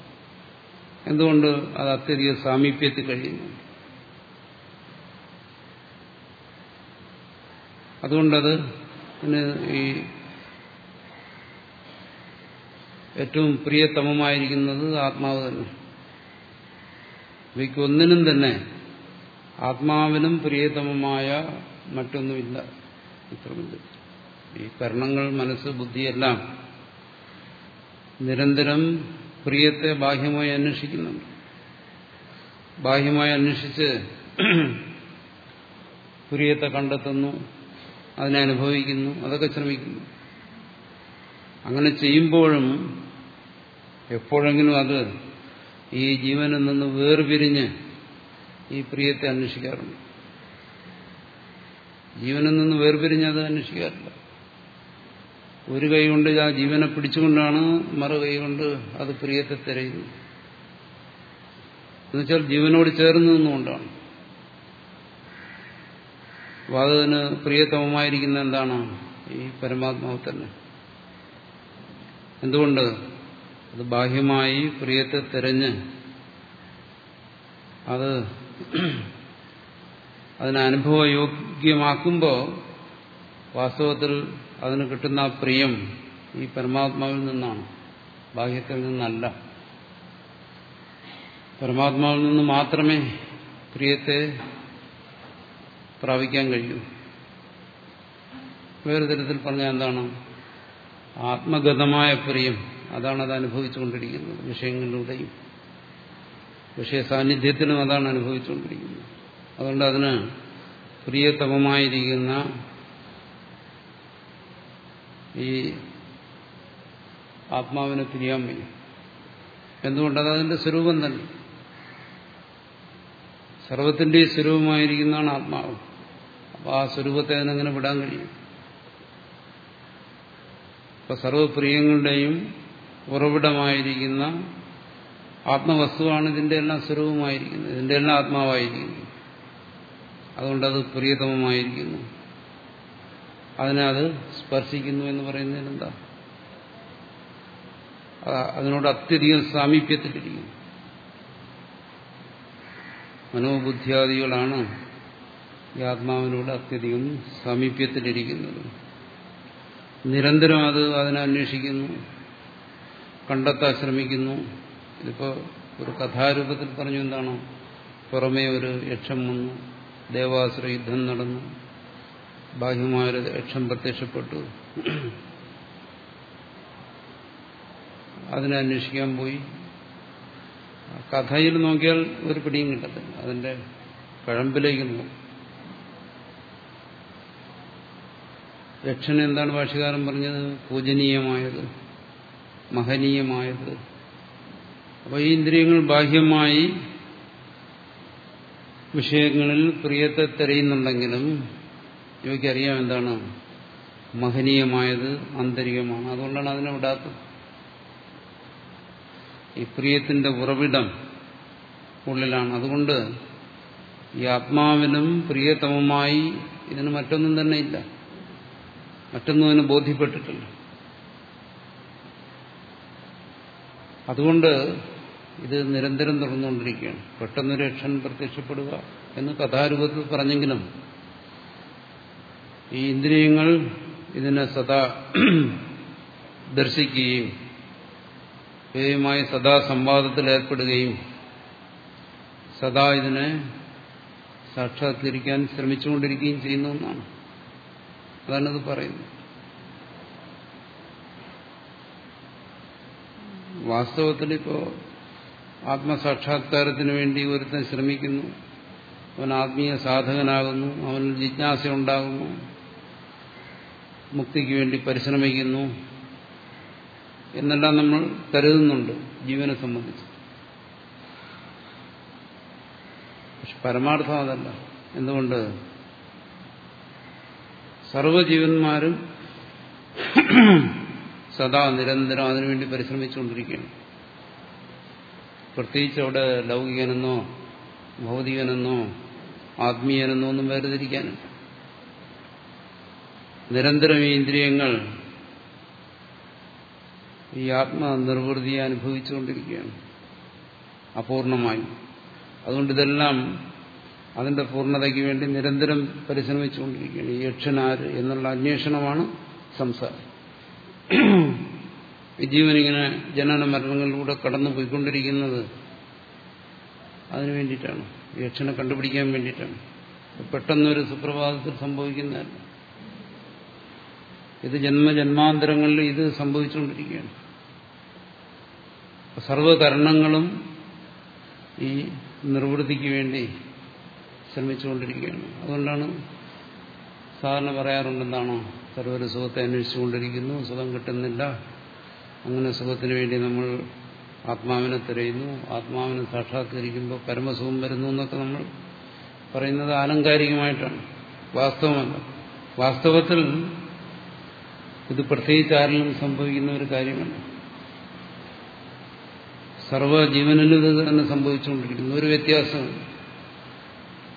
എന്തുകൊണ്ട് അത് അത്യധിക സാമീപ്യത്തിൽ കഴിയുന്നു അതുകൊണ്ടത് ഈ ഏറ്റവും പ്രിയതമമായിരിക്കുന്നത് ആത്മാവ് തന്നെ. ഇവയ്ക്ക് ഒന്നിനും തന്നെ ആത്മാവിനും പ്രിയതമമായ മറ്റൊന്നുമില്ല. ഇത്രമില്ല ഈ കർണങ്ങൾ മനസ്സ് ബുദ്ധിയെല്ലാം നിരന്തരം പ്രിയത്തെ ബാഹ്യമായി അന്വേഷിക്കുന്നുണ്ട്. ബാഹ്യമായി അന്വേഷിച്ച് പ്രിയത്തെ കണ്ടെത്തുന്നു. അതിനെ അനുഭവിക്കുന്നു അതൊക്കെ ശ്രമിക്കുന്നു. അങ്ങനെ ചെയ്യുമ്പോഴും എപ്പോഴെങ്കിലും അത് ഈ ജീവനിൽ നിന്ന് വേർപിരിഞ്ഞ് ഈ പ്രിയത്തെ അന്വേഷിക്കാറുണ്ട്. ജീവനിൽ നിന്ന് വേർപിരിഞ്ഞ് അത് അന്വേഷിക്കാറില്ല. ഒരു കൈ കൊണ്ട് ആ ജീവനെ പിടിച്ചുകൊണ്ടാണ് മറു കൈ കൊണ്ട് അത് പ്രിയത്തെ തിരയുന്നത്. എന്നുവെച്ചാൽ ജീവനോട് ചേർന്ന് നിന്നുകൊണ്ടാണ്. അതിന് പ്രിയതമമായിരിക്കുന്ന എന്താണ് ഈ പരമാത്മാവ് തന്നെ? എന്തുകൊണ്ട്? അത് ബാഹ്യമായി പ്രിയത്തെ തിരഞ്ഞ് അത് അതിനെ അനുഭവയോഗ്യമാക്കുമ്പോൾ വാസ്തവത്തിൽ അതിന് കിട്ടുന്ന പ്രിയം ഈ പരമാത്മാവിൽ നിന്നാണ്. ബാഹ്യത്തിൽ നിന്നല്ല. പരമാത്മാവിൽ നിന്ന് മാത്രമേ പ്രിയത്തെ പ്രാപിക്കാൻ കഴിയും. വേറെ തരത്തിൽ പറഞ്ഞാൽ എന്താണ്? ആത്മഗതമായ പ്രിയം അതാണ് അത് അനുഭവിച്ചുകൊണ്ടിരിക്കുന്നത് വിഷയങ്ങളിലൂടെയും. വിഷയ സാന്നിധ്യത്തിനും അതാണ് അനുഭവിച്ചുകൊണ്ടിരിക്കുന്നത്. അതുകൊണ്ട് അതിന് പ്രിയതമമായിരിക്കുന്ന ഈ ആത്മാവിനെ തിരിയാൻ വയ്യ. എന്തുകൊണ്ടത്? അതിന്റെ സ്വരൂപം തന്നെ. സർവത്തിന്റെയും സ്വരൂപമായിരിക്കുന്നതാണ് ആത്മാവ്. ആ സ്വരൂപത്തെ അതിനെങ്ങനെ വിടാൻ കഴിയും. ഇപ്പൊ സർവപ്രിയങ്ങളുടെയും ഉറവിടമായിരിക്കുന്ന ആത്മവസ്തുവാണ് ഇതിന്റെ എല്ലാം സ്വരൂപമായിരിക്കുന്നത്. ഇതിന്റെ എല്ലാം ആത്മാവായിരിക്കുന്നു. അതുകൊണ്ടത് പ്രിയതമമായിരിക്കുന്നു. അതിനെ അത് സ്പർശിക്കുന്നു എന്ന് പറയുന്നതിന് എന്താ? അതിനോട് അത്യധികം സാമീപ്യത്തിലിരിക്കുന്നു. മനോബുദ്ധിയാദികളാണ് ഈ ആത്മാവിനോട് അത്യധികം സാമീപ്യത്തിലിരിക്കുന്നത് നിരന്തരം അത് അതിനെ അന്വേഷിക്കുന്നു കണ്ടെത്താൻ ശ്രമിക്കുന്നു. ഇതിപ്പോ ഒരു കഥാരൂപത്തിൽ പറഞ്ഞു എന്താണ്? പുറമേ ഒരു യക്ഷം വന്നു ദേവാസുര യുദ്ധം നടന്നു ബാഹ്യമായൊരു യക്ഷം പ്രത്യക്ഷപ്പെട്ടു. അതിനെ അന്വേഷിക്കാൻ പോയി. കഥയിൽ നോക്കിയാൽ ഒരു പിടിയും കിട്ടത്തില്ല. അതിന്റെ കഴമ്പിലേക്ക് നോക്കും. യക്ഷന് എന്താണ് ഭാഷകാരൻ പറഞ്ഞത്? പൂജനീയമായത് മഹനീയമായത്. അപ്പോൾ ഈ ഇന്ദ്രിയങ്ങൾ ബാഹ്യമായി വിഷയങ്ങളിൽ പ്രിയത്തെ തെരയുന്നുണ്ടെങ്കിലും ഇവയ്ക്കറിയാം എന്താണ്? മഹനീയമായത് ആന്തരികമാണ്. അതുകൊണ്ടാണ് അതിനെ വിടാത്തത്. ഈ പ്രിയത്തിന്റെ ഉറവിടം ഉള്ളിലാണ്. അതുകൊണ്ട് ഈ ആത്മാവിനും പ്രിയതമമായി ഇതിന് മറ്റൊന്നും തന്നെ ഇല്ല. മറ്റൊന്നും അതിന് ബോധ്യപ്പെട്ടിട്ടില്ല. അതുകൊണ്ട് ഇത് നിരന്തരം തുടർന്നുകൊണ്ടിരിക്കുകയാണ് പെട്ടെന്നൊരു യക്ഷൻ പ്രത്യക്ഷപ്പെടുക എന്ന് കഥാരൂപത്തിൽ പറഞ്ഞെങ്കിലും ഈ ഇന്ദ്രിയങ്ങൾ ഇതിനെ സദാ ദർശിക്കുകയും ഇവയുമായി സദാ സംവാദത്തിൽ ഏർപ്പെടുകയും സദാ ഇതിനെ സാക്ഷാത്കരിക്കാൻ ശ്രമിച്ചുകൊണ്ടിരിക്കുകയും ചെയ്യുന്ന ഒന്നാണ്. അതാണത് പറയുന്നു. വാസ്തവത്തിൽ ഇപ്പോ ആത്മസാക്ഷാത്കാരത്തിന് വേണ്ടി ഒരുത്തൻ ശ്രമിക്കുന്നു. അവൻ ആത്മീയ സാധകനാകുന്നു. അവനിൽ ജിജ്ഞാസ ഉണ്ടാകുന്നു മുക്തിക്ക് വേണ്ടി പരിശ്രമിക്കുന്നു. എന്നെല്ലാം നമ്മൾ കരുതുന്നുണ്ട് ജീവനെ സംബന്ധിച്ച്. പക്ഷെ പരമാർത്ഥം അതല്ല. എന്തുകൊണ്ട്? സർവജീവന്മാരും സദാ നിരന്തരം അതിനുവേണ്ടി പരിശ്രമിച്ചുകൊണ്ടിരിക്കുകയാണ്. പ്രത്യേകിച്ച് അവിടെ ലൗകികനെന്നോ ഭൗതികനെന്നോ ആത്മീയനെന്നോ ഒന്നും വേർതിരിക്കാനും നിരന്തരം ഈ ഇന്ദ്രിയങ്ങൾ ഈ ആത്മനിർവൃതിയെ അനുഭവിച്ചുകൊണ്ടിരിക്കുകയാണ് അപൂർണമായി. അതുകൊണ്ട് ഇതെല്ലാം അതിന്റെ പൂർണതയ്ക്ക് വേണ്ടി നിരന്തരം പരിശ്രമിച്ചുകൊണ്ടിരിക്കുകയാണ്. യക്ഷനാര് എന്നുള്ള അന്വേഷണമാണ് സംസാരം. ജീവനിങ്ങനെ ജനന മരണങ്ങളിലൂടെ കടന്നു പോയിക്കൊണ്ടിരിക്കുന്നത് അതിനു വേണ്ടിയിട്ടാണ്. യക്ഷനെ കണ്ടുപിടിക്കാൻ വേണ്ടിയിട്ടാണ്. പെട്ടെന്നൊരു സുപ്രഭാതത്തിൽ സംഭവിക്കുന്നതല്ല. ഇത് ജന്മജന്മാന്തരങ്ങളിൽ ഇത് സംഭവിച്ചുകൊണ്ടിരിക്കുകയാണ്. സർവകരണങ്ങളും ഈ നിർവൃത്തിക്ക് വേണ്ടി ശ്രമിച്ചുകൊണ്ടിരിക്കുകയാണ്. അതുകൊണ്ടാണ് സാധാരണ പറയാറുണ്ടെന്താണോ സർവൊരു സുഖത്തെ അന്വേഷിച്ചുകൊണ്ടിരിക്കുന്നു സുഖം കിട്ടുന്നില്ല. അങ്ങനെ സുഖത്തിന് വേണ്ടി നമ്മൾ ആത്മാവിനെ തിരയുന്നു. ആത്മാവിനെ സാക്ഷാത്കരിക്കുമ്പോൾ പരമസുഖം വരുന്നു എന്നൊക്കെ നമ്മൾ പറയുന്നത് ആലങ്കാരികമായിട്ടാണ്. വാസ്തവമല്ല. വാസ്തവത്തിൽ ഇത് പ്രത്യേകിച്ച് ആരിലും സംഭവിക്കുന്ന ഒരു കാര്യമല്ല. സർവജീവനിലും ഇത് തന്നെ സംഭവിച്ചുകൊണ്ടിരിക്കുന്നു. ഒരു വ്യത്യാസം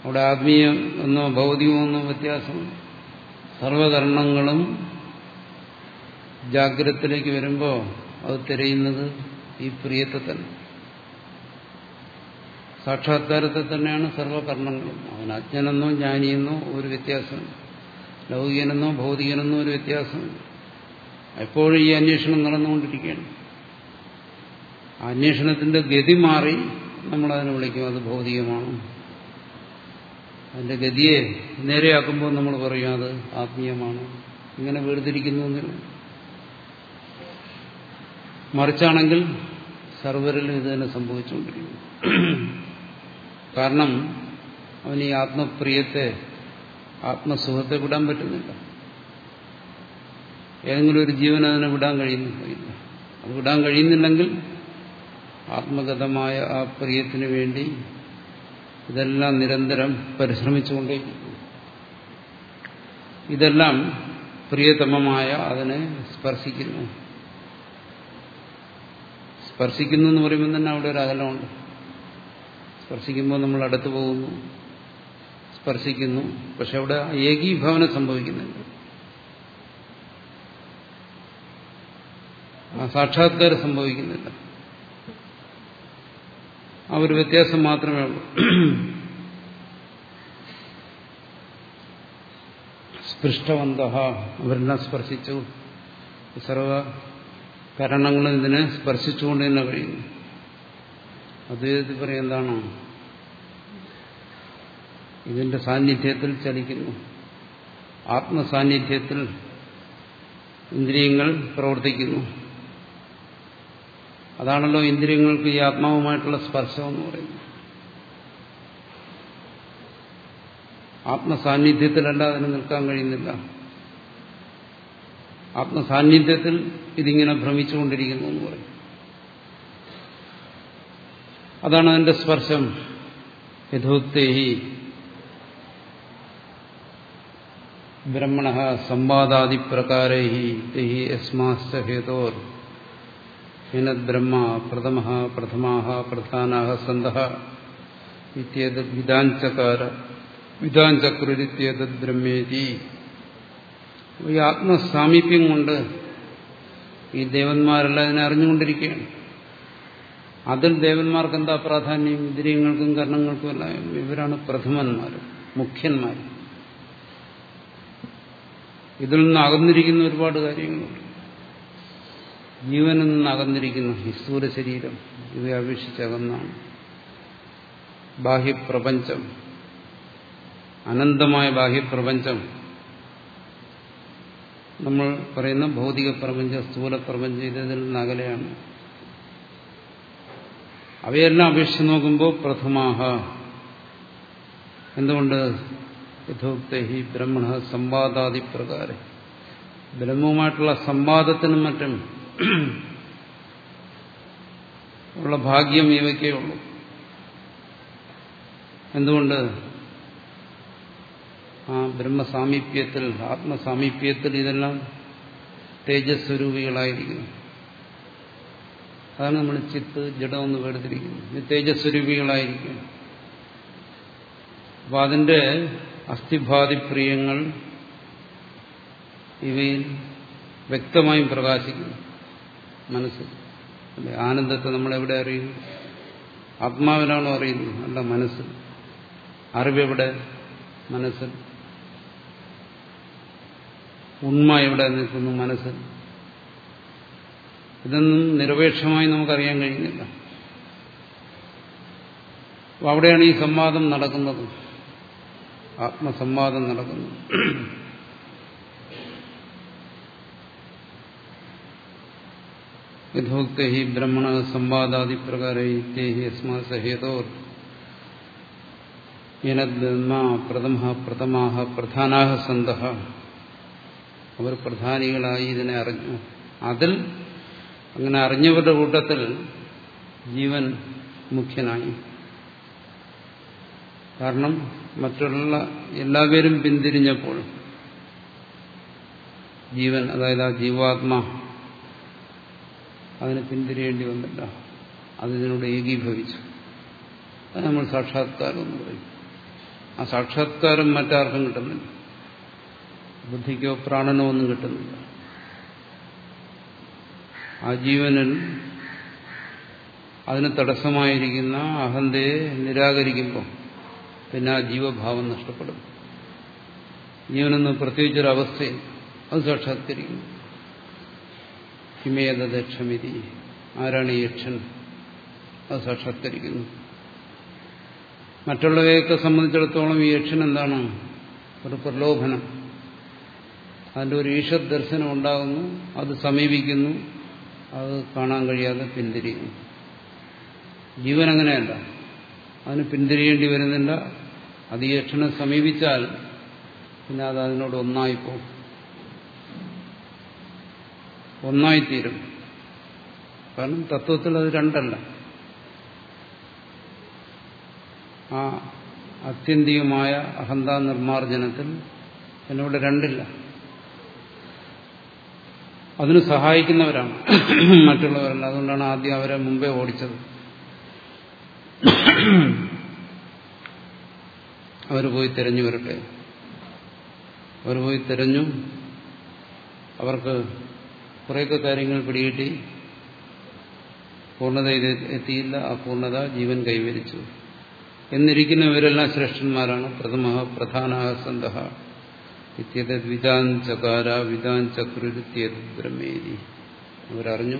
അവിടെ ആത്മീയം എന്നോ ഭൗതികമോ എന്നോ വ്യത്യാസം സർവകരണങ്ങളും ജാഗ്രതത്തിലേക്ക് വരുമ്പോൾ അത് തിരയുന്നത് ഈ പ്രിയത്തെ തന്നെ. സാക്ഷാത്കാരത്തെ തന്നെയാണ് സർവകർണങ്ങളും. അവൻ അജ്ഞനെന്നോ ജ്ഞാനിയെന്നോ ഒരു വ്യത്യാസം ലൗകികനെന്നോ ഭൗതികനെന്നോ ഒരു വ്യത്യാസം എപ്പോഴും ഈ അന്വേഷണം നടന്നുകൊണ്ടിരിക്കുകയാണ്. അന്വേഷണത്തിന്റെ ഗതി മാറി നമ്മളതിനെ വിളിക്കും. അത് ഭൗതികമാണ്? അതിന്റെ ഗതിയെ നേരെയാക്കുമ്പോൾ നമ്മൾ പറയും അത് ആത്മീയമാണ്. ഇങ്ങനെ വേർതിരിക്കുന്നു മറിച്ചാണെങ്കിൽ സർവരിലും ഇത് തന്നെ സംഭവിച്ചുകൊണ്ടിരിക്കുന്നു. കാരണം അവന് ഈ ആത്മപ്രിയത്തെ ആത്മസുഖത്തെ വിടാൻ പറ്റുന്നില്ല. ഏതെങ്കിലും ഒരു ജീവൻ അതിനെ വിടാൻ കഴിയുന്നില്ല. അത് വിടാൻ കഴിയുന്നില്ലെങ്കിൽ ആത്മഗതമായ ആ പ്രിയത്തിന് വേണ്ടി ഇതെല്ലാം നിരന്തരം പരിശ്രമിച്ചുകൊണ്ടേ ഇതെല്ലാം പ്രിയതമമായ അതിനെ സ്പർശിക്കുന്നു. സ്പർശിക്കുന്നു എന്ന് പറയുമ്പോൾ തന്നെ അവിടെ ഒരു അകലമുണ്ട്. സ്പർശിക്കുമ്പോൾ നമ്മൾ അടുത്തു പോകുന്നു. സ്പർശിക്കുന്നു. പക്ഷെ അവിടെ ഏകീഭവനം സംഭവിക്കുന്നുണ്ട് ആ സാക്ഷാത്കാരം സംഭവിക്കുന്നില്ല. ആ ഒരു വ്യത്യാസം മാത്രമേ ഉള്ളൂ. സ്പൃഷ്ടവന്ത അവരെല്ലാം സ്പർശിച്ചു. സർവ കരണങ്ങളും ഇതിനെ സ്പർശിച്ചുകൊണ്ട് തന്നെ കഴിയുന്നു. അദ്വൈതത്തിൽ പറയും എന്താണോ? ഇതിന്റെ സാന്നിധ്യത്തിൽ ചലിക്കുന്നു. ആത്മസാന്നിധ്യത്തിൽ ഇന്ദ്രിയങ്ങൾ പ്രവർത്തിക്കുന്നു. അതാണല്ലോ ഇന്ദ്രിയങ്ങൾക്ക് ഈ ആത്മാവുമായിട്ടുള്ള സ്പർശം എന്ന് പറയുന്നത്. ആത്മസാന്നിധ്യത്തിലല്ല അതിന് നിൽക്കാൻ കഴിയുന്നില്ല. ആത്മസാന്നിധ്യത്തിൽ ഇതിങ്ങനെ ഭ്രമിച്ചുകൊണ്ടിരിക്കുന്നു എന്ന് പറയും. അതാണ് അതിന്റെ സ്പർശം. യഥോക്തേഹി. ബ്രഹ്മണ സംവാദാദിപ്രകാരൈ തേഹി യസ്മാശ്ച ഹേതോർ ഹിനദ്ബ്രഹ്മ പ്രഥമ പ്രഥമാഹ പ്രധാനാ സന്ത ബ്രഹ്മേതി. ഈ ആത്മസാമീപ്യം കൊണ്ട് ഈ ദേവന്മാരെല്ലാം അതിനെ അറിഞ്ഞുകൊണ്ടിരിക്കുകയാണ്. അതിൽ ദേവന്മാർക്ക് എന്താ പ്രാധാന്യം? ഇന്ദ്രിയങ്ങൾക്കും കർണങ്ങൾക്കും എല്ലാം ഇവരാണ് പ്രഥമന്മാർ മുഖ്യന്മാർ ഇതിൽ നിന്ന് അകന്നിരിക്കുന്ന ഒരുപാട് കാര്യങ്ങളുണ്ട്. ജീവനിൽ നിന്ന് അകന്നിരിക്കുന്ന ഈ സ്ഥൂല ശരീരം ഇവയെ അപേക്ഷിച്ച് അകന്നാണ് ബാഹ്യപ്രപഞ്ചം അനന്തമായ ബാഹ്യപ്രപഞ്ചം. നമ്മൾ പറയുന്ന ഭൗതിക പ്രപഞ്ചം സ്ഥൂല പ്രപഞ്ചം ഇതിൽ നിന്ന് അകലെയാണ് അവയെല്ലാം അപേക്ഷിച്ച് നോക്കുമ്പോൾ പ്രഥമാഹ. എന്തുകൊണ്ട്? യഥോക്തഹി ബ്രഹ്മണ സംവാദാദി പ്രകാരം ബ്രഹ്മവുമായിട്ടുള്ള സംവാദത്തിനും മറ്റും ഉള്ള ഭാഗ്യം ഇവയ്ക്കേ ഉള്ളൂ. എന്തുകൊണ്ട്? ആ ബ്രഹ്മസാമീപ്യത്തിൽ ആത്മസാമീപ്യത്തിൽ ഇതെല്ലാം തേജസ്വരൂപികളായിരിക്കുന്നു. അതാണ് നമ്മൾ ചിത്ത് ജഡമെന്ന് വേർതിരിക്കുന്നത്. ഇത് തേജസ്വരൂപികളായിരിക്കും അപ്പൊ അതിന്റെ അസ്ഥിഭാതിപ്രിയങ്ങൾ ഇവയിൽ വ്യക്തമായും പ്രകാശിക്കുന്നു. മനസ്സ് അല്ലെ? ആനന്ദത്തെ നമ്മൾ എവിടെ അറിയുന്നു? ആത്മാവിനാണോ അറിയുന്നത്? അല്ല മനസ്സ് അറിവെവിടെ? മനസ്സ് ഉണ്മ എവിടെ നിൽക്കുന്നു? മനസ്സിൽ. ഇതൊന്നും നിരപേക്ഷമായി നമുക്കറിയാൻ കഴിയുന്നില്ല അവിടെയാണ് ഈ സംവാദം നടക്കുന്നത്. ആത്മസംവാദം നടക്കുന്നത്. യഥോക്ത ബ്രഹ്മണ സംവാദാദി പ്രകാരൈത്യേ യസ്മാ സഹേതോ പ്രഥമ പ്രഥമാഹ പ്രധാനാഹ സന്ത അവർ പ്രധാനികളായി ഇതിനെ അറിഞ്ഞു അതിൽ അങ്ങനെ അറിഞ്ഞവരുടെ കൂട്ടത്തിൽ ജീവൻ മുഖ്യനായി. കാരണം മറ്റുള്ള എല്ലാവരും പിന്തിരിഞ്ഞപ്പോൾ ജീവൻ അതായത് ആ ജീവാത്മാ അതിന് പിന്തിരിയേണ്ടി വന്നില്ല. അതിനോട് ഏകീഭവിച്ചു. അത് നമ്മൾ സാക്ഷാത്കാരം എന്ന് പറയും. ആ സാക്ഷാത്കാരം മറ്റാർക്കും കിട്ടുന്നില്ല. ബുദ്ധിക്കോ പ്രാണനോ ഒന്നും കിട്ടുന്നില്ല. ആ ജീവനിൽ അതിന് തടസ്സമായിരിക്കുന്ന അഹന്തയെ നിരാകരിക്കുമ്പോൾ പിന്നെ ആ ജീവഭാവം നഷ്ടപ്പെടും. ജീവനെന്ന് പ്രത്യേകിച്ചൊരവസ്ഥയിൽ അത് സാക്ഷാത്കരിക്കുന്നു. ഹിമേതദക്ഷമിതി ആരാണ് ഈ യക്ഷൻ? അത് സാക്ഷാത്കരിക്കുന്നു. മറ്റുള്ളവയൊക്കെ സംബന്ധിച്ചിടത്തോളം ഈ യക്ഷൻ എന്താണ്? ഒരു പ്രലോഭനം. അതിന്റെ ഒരു ഈശ്വർ ദർശനം ഉണ്ടാകുന്നു അത് സമീപിക്കുന്നു അത് കാണാൻ കഴിയാതെ പിന്തിരിയുന്നു. ജീവൻ അങ്ങനെയല്ല. അതിന് പിന്തിരിയേണ്ടി വരുന്നില്ല. അത് ഈ യക്ഷനെ സമീപിച്ചാൽ പിന്നെ അത് അതിനോട് ഒന്നായിപ്പോകും ഒന്നായിത്തീരും. കാരണം തത്വത്തിൽ അത് രണ്ടല്ല. ആ ആത്യന്തികമായ അഹന്താ നിർമാർജനത്തിൽ എന്നോട് രണ്ടില്ല. അതിന് സഹായിക്കുന്നവരാണ് മറ്റുള്ളവരല്ല. അതുകൊണ്ടാണ് ആദ്യം അവരെ മുമ്പേ ഓടിച്ചത്. അവർ പോയി തിരഞ്ഞു വരട്ടെ. അവർ പോയി തിരഞ്ഞു അവർക്ക് കുറേയൊക്കെ കാര്യങ്ങൾ പിടികിട്ടി. പൂർണത എത്തിയില്ല. ആ പൂർണത ജീവൻ കൈവരിച്ചു. എന്നിരിക്കുന്നവരെല്ലാം ശ്രേഷ്ഠന്മാരാണ്. പ്രഥമ പ്രധാന സന്ത. ഇത്യത വിതാൻ ചകാര ബ്രഹ്മേരി. അവരറിഞ്ഞു.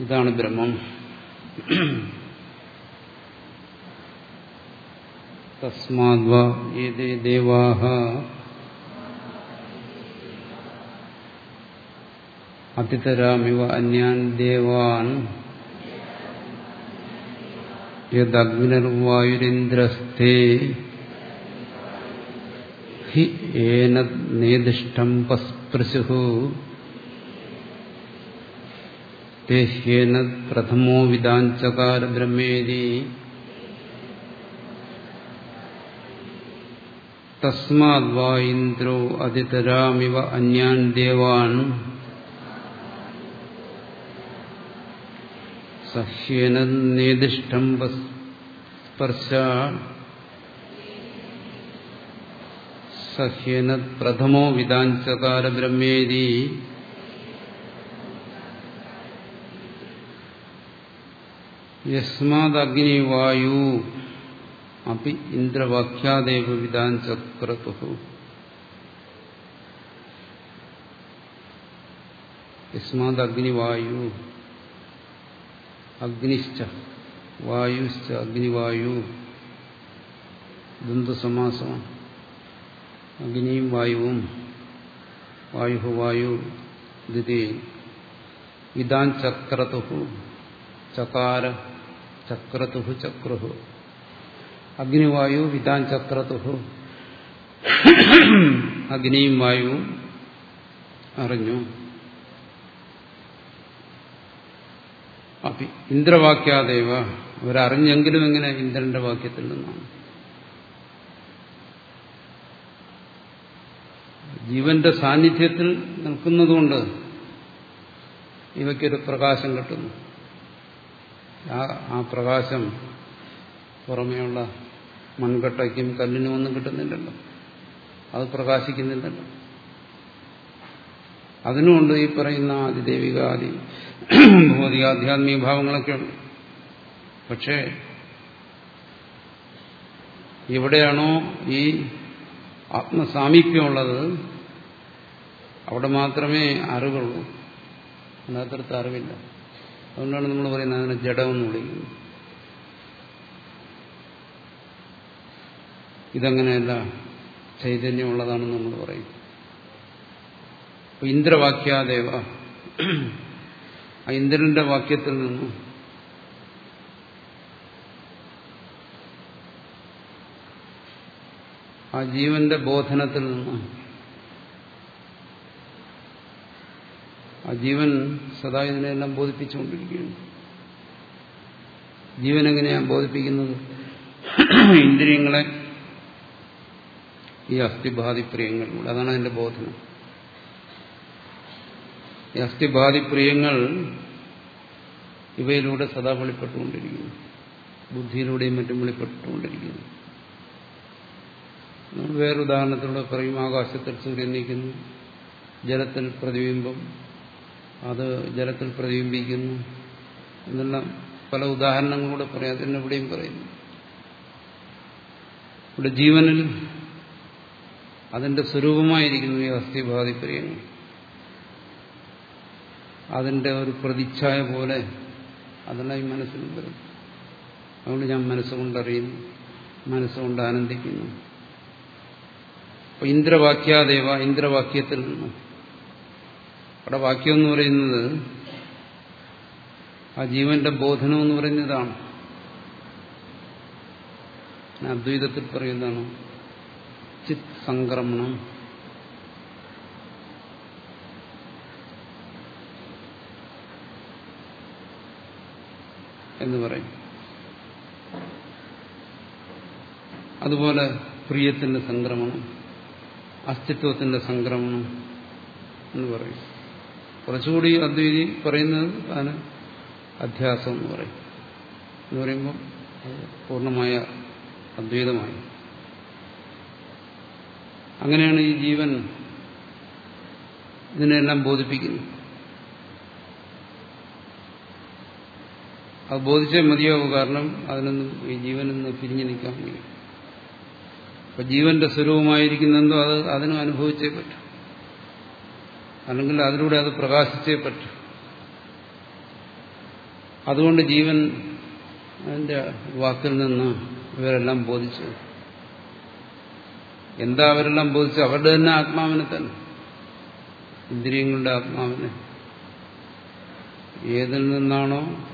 ഇതാണ് ബ്രഹ്മം. തസ്മാദ്വാ ഏതേ ദേവാഹ അതിതരാമിവ അന്യാൻ ദേവാൻ യദഗ്നിർവായുരിന്ദ്രസ്ഥേ ഹി ഏനേദിഷ്ടം പസ്പൃശു തേഹ്യേന പ്രഥമോ വിദാഞ്ചകാര ബ്രഹ്മേരി തസ്മാദ്വാ ഇന്ദ്രോ അതിതരാമിവ അന്യാൻ ദേവാൻ സഹ്യേന നേദിഷ്ടം സ്പർശ സഹ്യേന പ്രഥമോ വിദാഞ്ചകാര ബ്രഹ്മേരി യസ്മാദഗ്നിവായു അപ്പി ഇന്ദ്രവാക്യാദേവ വിദാഞ്ചക്രതു യസ്മാദഗ്നിവായു അഗ്നിശ്ച. വായുശ്ച അഗ്നിവായു. ദന്തസമാസമാണ് അഗ്നിയും വായുവും. വായു വായു ദിതി ഇതാൻ ചക്രതുഹു ചകാര ചക്രതുഹു ചക്രുഹു. അഗ്നിവായു വിതാൻ ചക്രതുഹു അഗ്നിയും വായുവും അറിഞ്ഞു. അപ്പി ഇന്ദ്രവാക്യാദേവ അവരറിഞ്ഞെങ്കിലും എങ്ങനെ ഇന്ദ്രന്റെ വാക്യത്തിൽ നിന്നാണ്. ജീവന്റെ സാന്നിധ്യത്തിൽ നിൽക്കുന്നതുകൊണ്ട് ഇവയ്ക്കൊരു പ്രകാശം കിട്ടുന്നു. ആ പ്രകാശം പുറമേയുള്ള മൺകട്ടയ്ക്കും കല്ലിനും ഒന്നും കിട്ടുന്നില്ലല്ലോ. അത് പ്രകാശിക്കുന്നില്ലല്ലോ. അതിനുകൊണ്ട് ഈ പറയുന്ന ആദിദൈവിക ആദി ഭൗതിക ആധ്യാത്മിക ഭാവങ്ങളൊക്കെയുണ്ട് പക്ഷേ എവിടെയാണോ ഈ ആത്മസാമീപ്യമുള്ളത്? അവിടെ മാത്രമേ അറിവുള്ളൂ. അതിനകത്തടുത്ത് അറിവില്ല. അതുകൊണ്ടാണ് നമ്മൾ പറയുന്നത് അതിനെ ജഡമെന്ന് വിളിക്കുന്നത്. ഇതങ്ങനെയല്ല ചൈതന്യമുള്ളതാണെന്ന് നമ്മൾ പറയും. ഇന്ദ്രവാക്യാദേവ ആ ഇന്ദ്രന്റെ വാക്യത്തിൽ നിന്നും ആ ജീവന്റെ ബോധനത്തിൽ നിന്നും ആ ജീവൻ സദാ ഇതിനെല്ലാം ബോധിപ്പിച്ചുകൊണ്ടിരിക്കുകയാണ്. ജീവൻ എങ്ങനെയാണ് ബോധിപ്പിക്കുന്നത്? ഇന്ദ്രിയങ്ങളെ ഈ അസ്ഥിബാധിപ്രിയങ്ങളിലൂടെ അതാണ് അതിന്റെ ബോധനം. ഈ അസ്ഥിബാധി പ്രിയങ്ങൾ ഇവയിലൂടെ സദാ വെളിപ്പെട്ടുകൊണ്ടിരിക്കുന്നു. ബുദ്ധിയിലൂടെയും മറ്റും വെളിപ്പെട്ടുകൊണ്ടിരിക്കുന്നു. നമ്മൾ വേറെ ഉദാഹരണത്തിലൂടെ പറയും ആകാശത്തിൽ സൂര്യൻ നീക്കുന്നു ജലത്തിൽ പ്രതിബിംബം അത് ജലത്തിൽ പ്രതിബിംബിക്കുന്നു എന്നെല്ലാം പല ഉദാഹരണങ്ങളൂടെ പറയാം. അതിന് ഇവിടെയും പറയുന്നു ഇവിടെ ജീവനിൽ അതിന്റെ സ്വരൂപമായിരിക്കുന്നു ഈ അസ്ഥിബാധിപ്രിയങ്ങൾ അതിന്റെ ഒരു പ്രതിച്ഛായ പോലെ അതെല്ലാം ഈ മനസ്സിലും വരും. അതുകൊണ്ട് ഞാൻ മനസ്സുകൊണ്ടറിയുന്നു മനസ്സുകൊണ്ട് ആനന്ദിക്കുന്നു. അപ്പൊ ഇന്ദ്രവാക്യാദേവ ഇന്ദ്രവാക്യത്തിൽ നിന്നും. അവിടെ വാക്യം എന്ന് പറയുന്നത് ആ ജീവന്റെ ബോധനം എന്ന് പറയുന്നതാണ്. അദ്വൈതത്തിൽ പറയുന്നതാണ് ചിത് സംക്രമണം എന്ന് പറയും. അതുപോലെ പ്രിയത്തിന്റെ സംക്രമണം അസ്തിത്വത്തിന്റെ സംക്രമണം എന്ന് പറയും. കുറച്ചുകൂടി അദ്വൈതി പറയുന്നത് അതിന് അധ്യാസം എന്ന് പറയും. എന്ന് പറയുമ്പോൾ പൂർണമായ അദ്വൈതമായി. അങ്ങനെയാണ് ഈ ജീവൻ ഇതിനെല്ലാം ബോധിപ്പിക്കുന്നത്. അത് ബോധിച്ചേ മതിയാവും കാരണം അതിനൊന്നും ഈ ജീവനൊന്ന് പിരിഞ്ഞു നിൽക്കാൻ കഴിയും അപ്പൊ ജീവന്റെ സ്വരൂപമായിരിക്കുന്നെന്തോ അത് അതിനും അനുഭവിച്ചേ പറ്റും. അല്ലെങ്കിൽ അതിലൂടെ അത് പ്രകാശിച്ചേ പറ്റും. അതുകൊണ്ട് ജീവൻ അതിന്റെ വാക്കിൽ നിന്ന് ഇവരെല്ലാം ബോധിച്ചു. എന്താ അവരെല്ലാം ബോധിച്ചു അവരുടെ തന്നെ ആത്മാവിനെ തന്നെ. ഇന്ദ്രിയങ്ങളുടെ ആത്മാവിനെ. ഏതിൽ നിന്നാണോ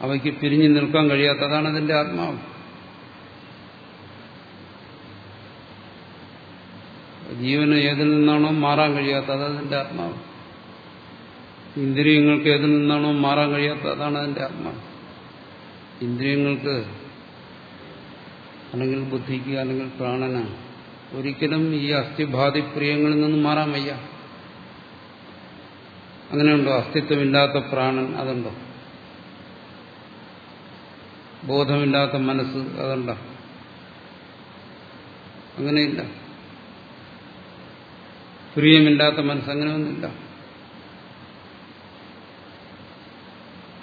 അവയ്ക്ക് പിരിഞ്ഞു നിൽക്കാൻ കഴിയാത്തതാണ് അതിന്റെ ആത്മാവ്. ജീവന് ഏതിൽ നിന്നാണോ മാറാൻ കഴിയാത്തത് അതിന്റെ ആത്മാവ്. ഇന്ദ്രിയങ്ങൾക്ക് ഏതിൽ നിന്നാണോ മാറാൻ കഴിയാത്ത അതാണ് അതിന്റെ ആത്മാവ്. ഇന്ദ്രിയങ്ങൾക്ക് അല്ലെങ്കിൽ ബുദ്ധിക്ക് അല്ലെങ്കിൽ പ്രാണന് ഒരിക്കലും ഈ അസ്ഥിബാധിപ്രിയങ്ങളിൽ നിന്നും മാറാൻ വയ്യ. അങ്ങനെയുണ്ടോ? അസ്തിത്വമില്ലാത്ത പ്രാണൻ അതുണ്ടോ? ബോധമില്ലാത്ത മനസ്സ് അതുണ്ടോ? അങ്ങനെയില്ല. പ്രിയമില്ലാത്ത മനസ്സ് അങ്ങനെയൊന്നുമില്ല.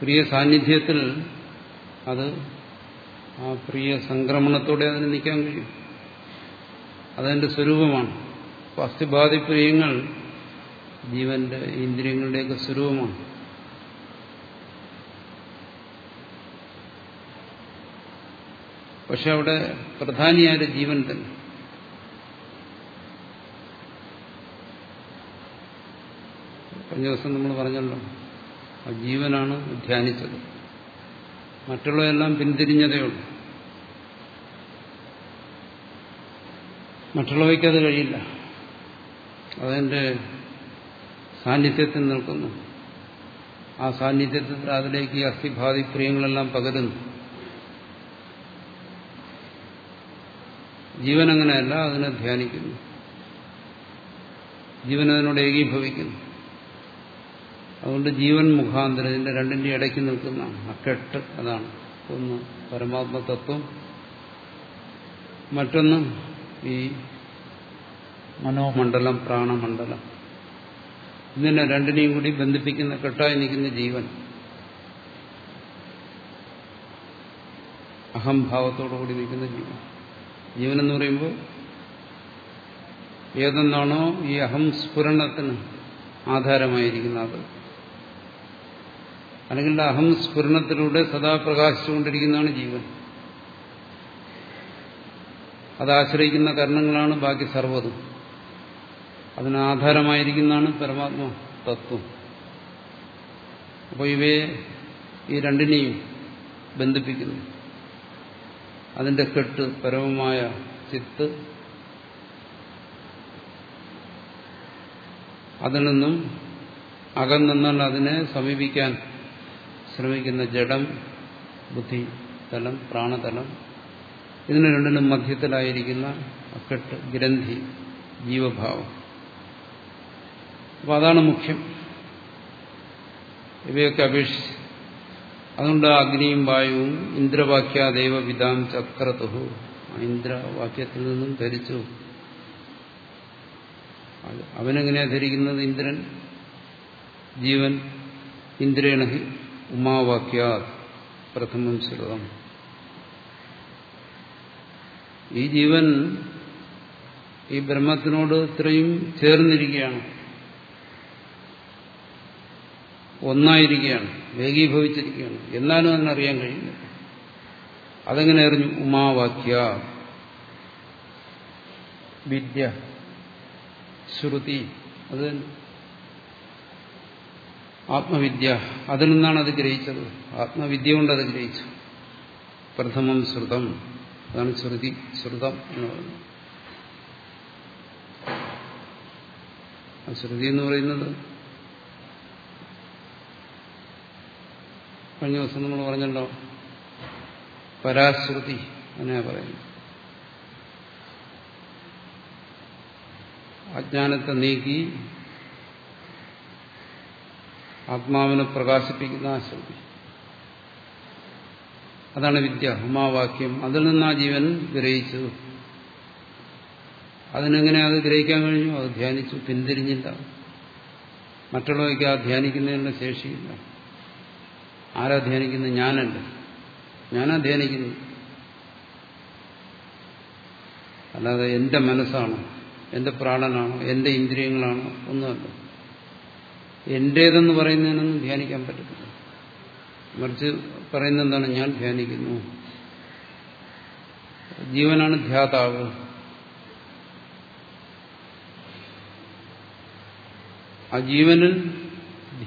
പ്രിയ സാന്നിധ്യത്തിൽ അത് ആ പ്രിയ സംക്രമണത്തോടെ അതിന് നിൽക്കാൻ കഴിയും. അതെന്റെ സ്വരൂപമാണ്. അസ്ഥിബാധി പ്രിയങ്ങൾ ജീവന്റെ ഇന്ദ്രിയങ്ങളുടെയൊക്കെ സ്വരൂപമാണ്. പക്ഷെ അവിടെ പ്രധാനിയായ ജീവൻ തന്നെ. കഴിഞ്ഞ ദിവസം നമ്മൾ പറഞ്ഞല്ലോ ആ ജീവനാണ് ധ്യാനിച്ചത്. മറ്റുള്ളതെല്ലാം പിന്തിരിഞ്ഞതേ ഉള്ളൂ. മറ്റുള്ളവയ്ക്കത് കഴിയില്ല. അതിന്റെ സാന്നിധ്യത്തിൽ നിൽക്കുന്നു. ആ സാന്നിധ്യത്തിൽ അതിലേക്ക് അസ്ഥിഭാതി പ്രിയങ്ങളെല്ലാം പകരുന്നു. ജീവൻ അങ്ങനെയല്ല അതിനെ ധ്യാനിക്കുന്നു. ജീവൻ അതിനോട് ഏകീഭവിക്കുന്നു. അതുകൊണ്ട് ജീവൻ മുഖാന്തരം ഇതിന്റെ രണ്ടിന്റെ ഇടയ്ക്ക് നിൽക്കുന്ന അക്കെട്ട് അതാണ്. ഒന്ന് പരമാത്മതത്വം മറ്റൊന്ന് ഈ മനോമണ്ഡലം പ്രാണമണ്ഡലം. ഇതിനെ രണ്ടിനെയും കൂടി ബന്ധിപ്പിക്കുന്ന കെട്ടായി നിൽക്കുന്ന ജീവൻ. അഹംഭാവത്തോടുകൂടി നിൽക്കുന്ന ജീവൻ. ജീവൻ എന്ന് പറയുമ്പോൾ ഏതെന്നാണോ ഈ അഹംസ്ഫുരണത്തിന് ആധാരമായിരിക്കുന്നത്. അല്ലെങ്കിൽ അഹംസ്ഫുരണത്തിലൂടെ സദാ പ്രകാശിച്ചുകൊണ്ടിരിക്കുന്നതാണ് ജീവൻ. അതാശ്രയിക്കുന്ന കർണങ്ങളാണ് ബാക്കി സർവതും. അതിന് ആധാരമായിരിക്കുന്നതാണ് പരമാത്മ തത്വം. അപ്പോൾ ഇവയെ ഈ രണ്ടിനെയും ബന്ധിപ്പിക്കുന്നു. അതിന്റെ കെട്ട് പരമമായ ചിത്ത്. അതിൽ നിന്നും അകന്നെന്നാൽ അതിനെ സമീപിക്കാൻ ശ്രമിക്കുന്ന ജഡം ബുദ്ധി തലം പ്രാണതലം ഇതിന് രണ്ടിനും മധ്യത്തിലായിരിക്കുന്ന അക്കെട്ട് ഗ്രന്ഥി ജീവഭാവം. അപ്പം അതാണ് മുഖ്യം. ഇവയൊക്കെ അപേക്ഷിച്ച് അതുകൊണ്ട് അഗ്നിയും വായുവും ഇന്ദ്രവാക്യ ദൈവവിധാം ചക്രതുഹു. ഇന്ദ്രവാക്യത്തിൽ നിന്നും ധരിച്ചു. അവനെങ്ങനെയാ ധരിക്കുന്നത്? ഇന്ദ്രൻ ജീവൻ ഇന്ദ്രേണ ഉമാവാക്യ പ്രഥമം ശ്രുതം. ഈ ജീവൻ ഈ ബ്രഹ്മത്തിനോട് ഇത്രയും ചേർന്നിരിക്കുകയാണ്. ഒന്നായിരിക്കുകയാണ് ഏകീഭവിച്ചിരിക്കുകയാണ്. എന്നാലും അതിനറിയാൻ കഴിയില്ല. അതെങ്ങനെ അറിഞ്ഞു? ഉമാവാക്യ. വിദ്യ. ശ്രുതി. അത് ആത്മവിദ്യ. അതിൽ നിന്നാണ് അത് ഗ്രഹിച്ചത്. ആത്മവിദ്യ കൊണ്ട് അത് ഗ്രഹിച്ചു. പ്രഥമം ശ്രുതം. അതാണ് ശ്രുതി ശ്രുതം എന്ന് പറയുന്നത്. ശ്രുതി എന്ന് പറയുന്നത് കഴിഞ്ഞ ദിവസം നമ്മൾ പറഞ്ഞല്ലോ പരാശ്രുതി അങ്ങനെയാ പറയുന്നത്. അജ്ഞാനത്തെ നീക്കി ആത്മാവിനെ പ്രകാശിപ്പിക്കുന്ന ആ ശ്രുതി അതാണ് വിദ്യ ഉമാവാക്യം. അതിൽ നിന്ന് ആ ജീവൻ ഗ്രഹിച്ചു. അതിനെങ്ങനെ അത് ഗ്രഹിക്കാൻ കഴിഞ്ഞു? അത് ധ്യാനിച്ചു പിന്തിരിഞ്ഞില്ല. മറ്റുള്ളവയ്ക്ക് ആ ധ്യാനിക്കുന്നതിനുള്ള ശേഷിയില്ല. ആരാ ധ്യാനിക്കുന്നത്? ഞാനല്ല. ഞാനാ ധ്യാനിക്കുന്നു അല്ലാതെ എന്റെ മനസ്സാണോ? എന്റെ പ്രാണനാണോ? എന്റെ ഇന്ദ്രിയങ്ങളാണോ? ഒന്നുമല്ല. എന്റേതെന്ന് പറയുന്നതിനൊന്നും ധ്യാനിക്കാൻ പറ്റത്തില്ല. മറിച്ച് പറയുന്ന എന്താണ്? ഞാൻ ധ്യാനിക്കുന്നു. ജീവനാണ് ധ്യാതാവ്. ആ ജീവനിൽ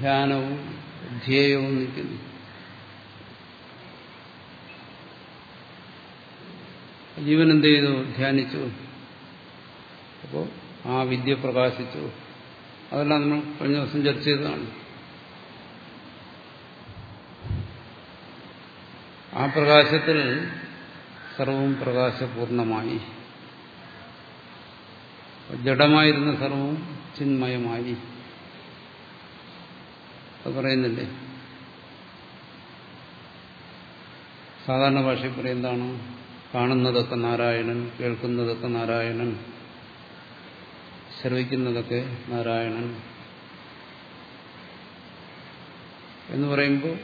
ധ്യാനവും ധ്യേയവും നിൽക്കുന്നു. ജീവൻ എന്ത് ചെയ്തു ധ്യാനിച്ചു. അപ്പോൾ ആ വിദ്യ പ്രകാശിച്ചു. അതെല്ലാം നമ്മൾ കഴിഞ്ഞ ദിവസം ചർച്ച ചെയ്തതാണ്. ആ പ്രകാശത്തിൽ സർവവും പ്രകാശപൂർണമായി. ജഡമായിരുന്ന സർവവും ചിന്മയമായി. അത് പറയുന്നില്ലേ? സാധാരണ ഭാഷയിൽ പറയും എന്താണ് കാണുന്നതൊക്കെ നാരായണൻ കേൾക്കുന്നതൊക്കെ നാരായണൻ ശ്രവിക്കുന്നതൊക്കെ നാരായണൻ എന്ന് പറയുമ്പോൾ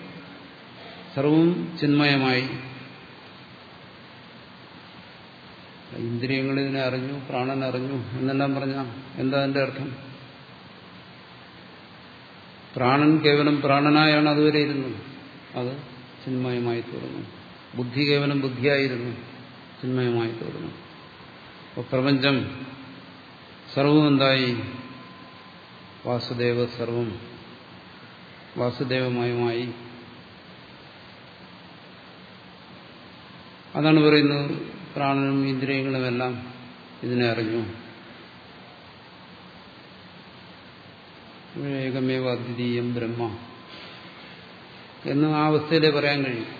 സർവവും ചിന്മയമായി. ഇന്ദ്രിയങ്ങൾ ഇതിനെ അറിഞ്ഞു പ്രാണൻ അറിഞ്ഞു എന്നെല്ലാം പറഞ്ഞ എന്താ അതിന്റെ അർത്ഥം? പ്രാണൻ കേവലം പ്രാണനായാണ് അതുവരെ ഇരുന്നത്. അത് ചിന്മയമായി തീർന്നു. ബുദ്ധി കേവലം ബുദ്ധിയായിരുന്നു. ചിന്മയമായി തോന്നുന്നു. അപ്പോൾ പ്രപഞ്ചം സർവം എന്തായി? വാസുദേവ സർവം വാസുദേവമയമായി. അതാണ് പറയുന്നത് പ്രാണനും ഇന്ദ്രിയങ്ങളുമെല്ലാം ഇതിനെ അറിഞ്ഞു. ഏകമേവ അദ്വിതീയം ബ്രഹ്മ എന്ന് ആ അവസ്ഥയിലേ പറയാൻ കഴിയും.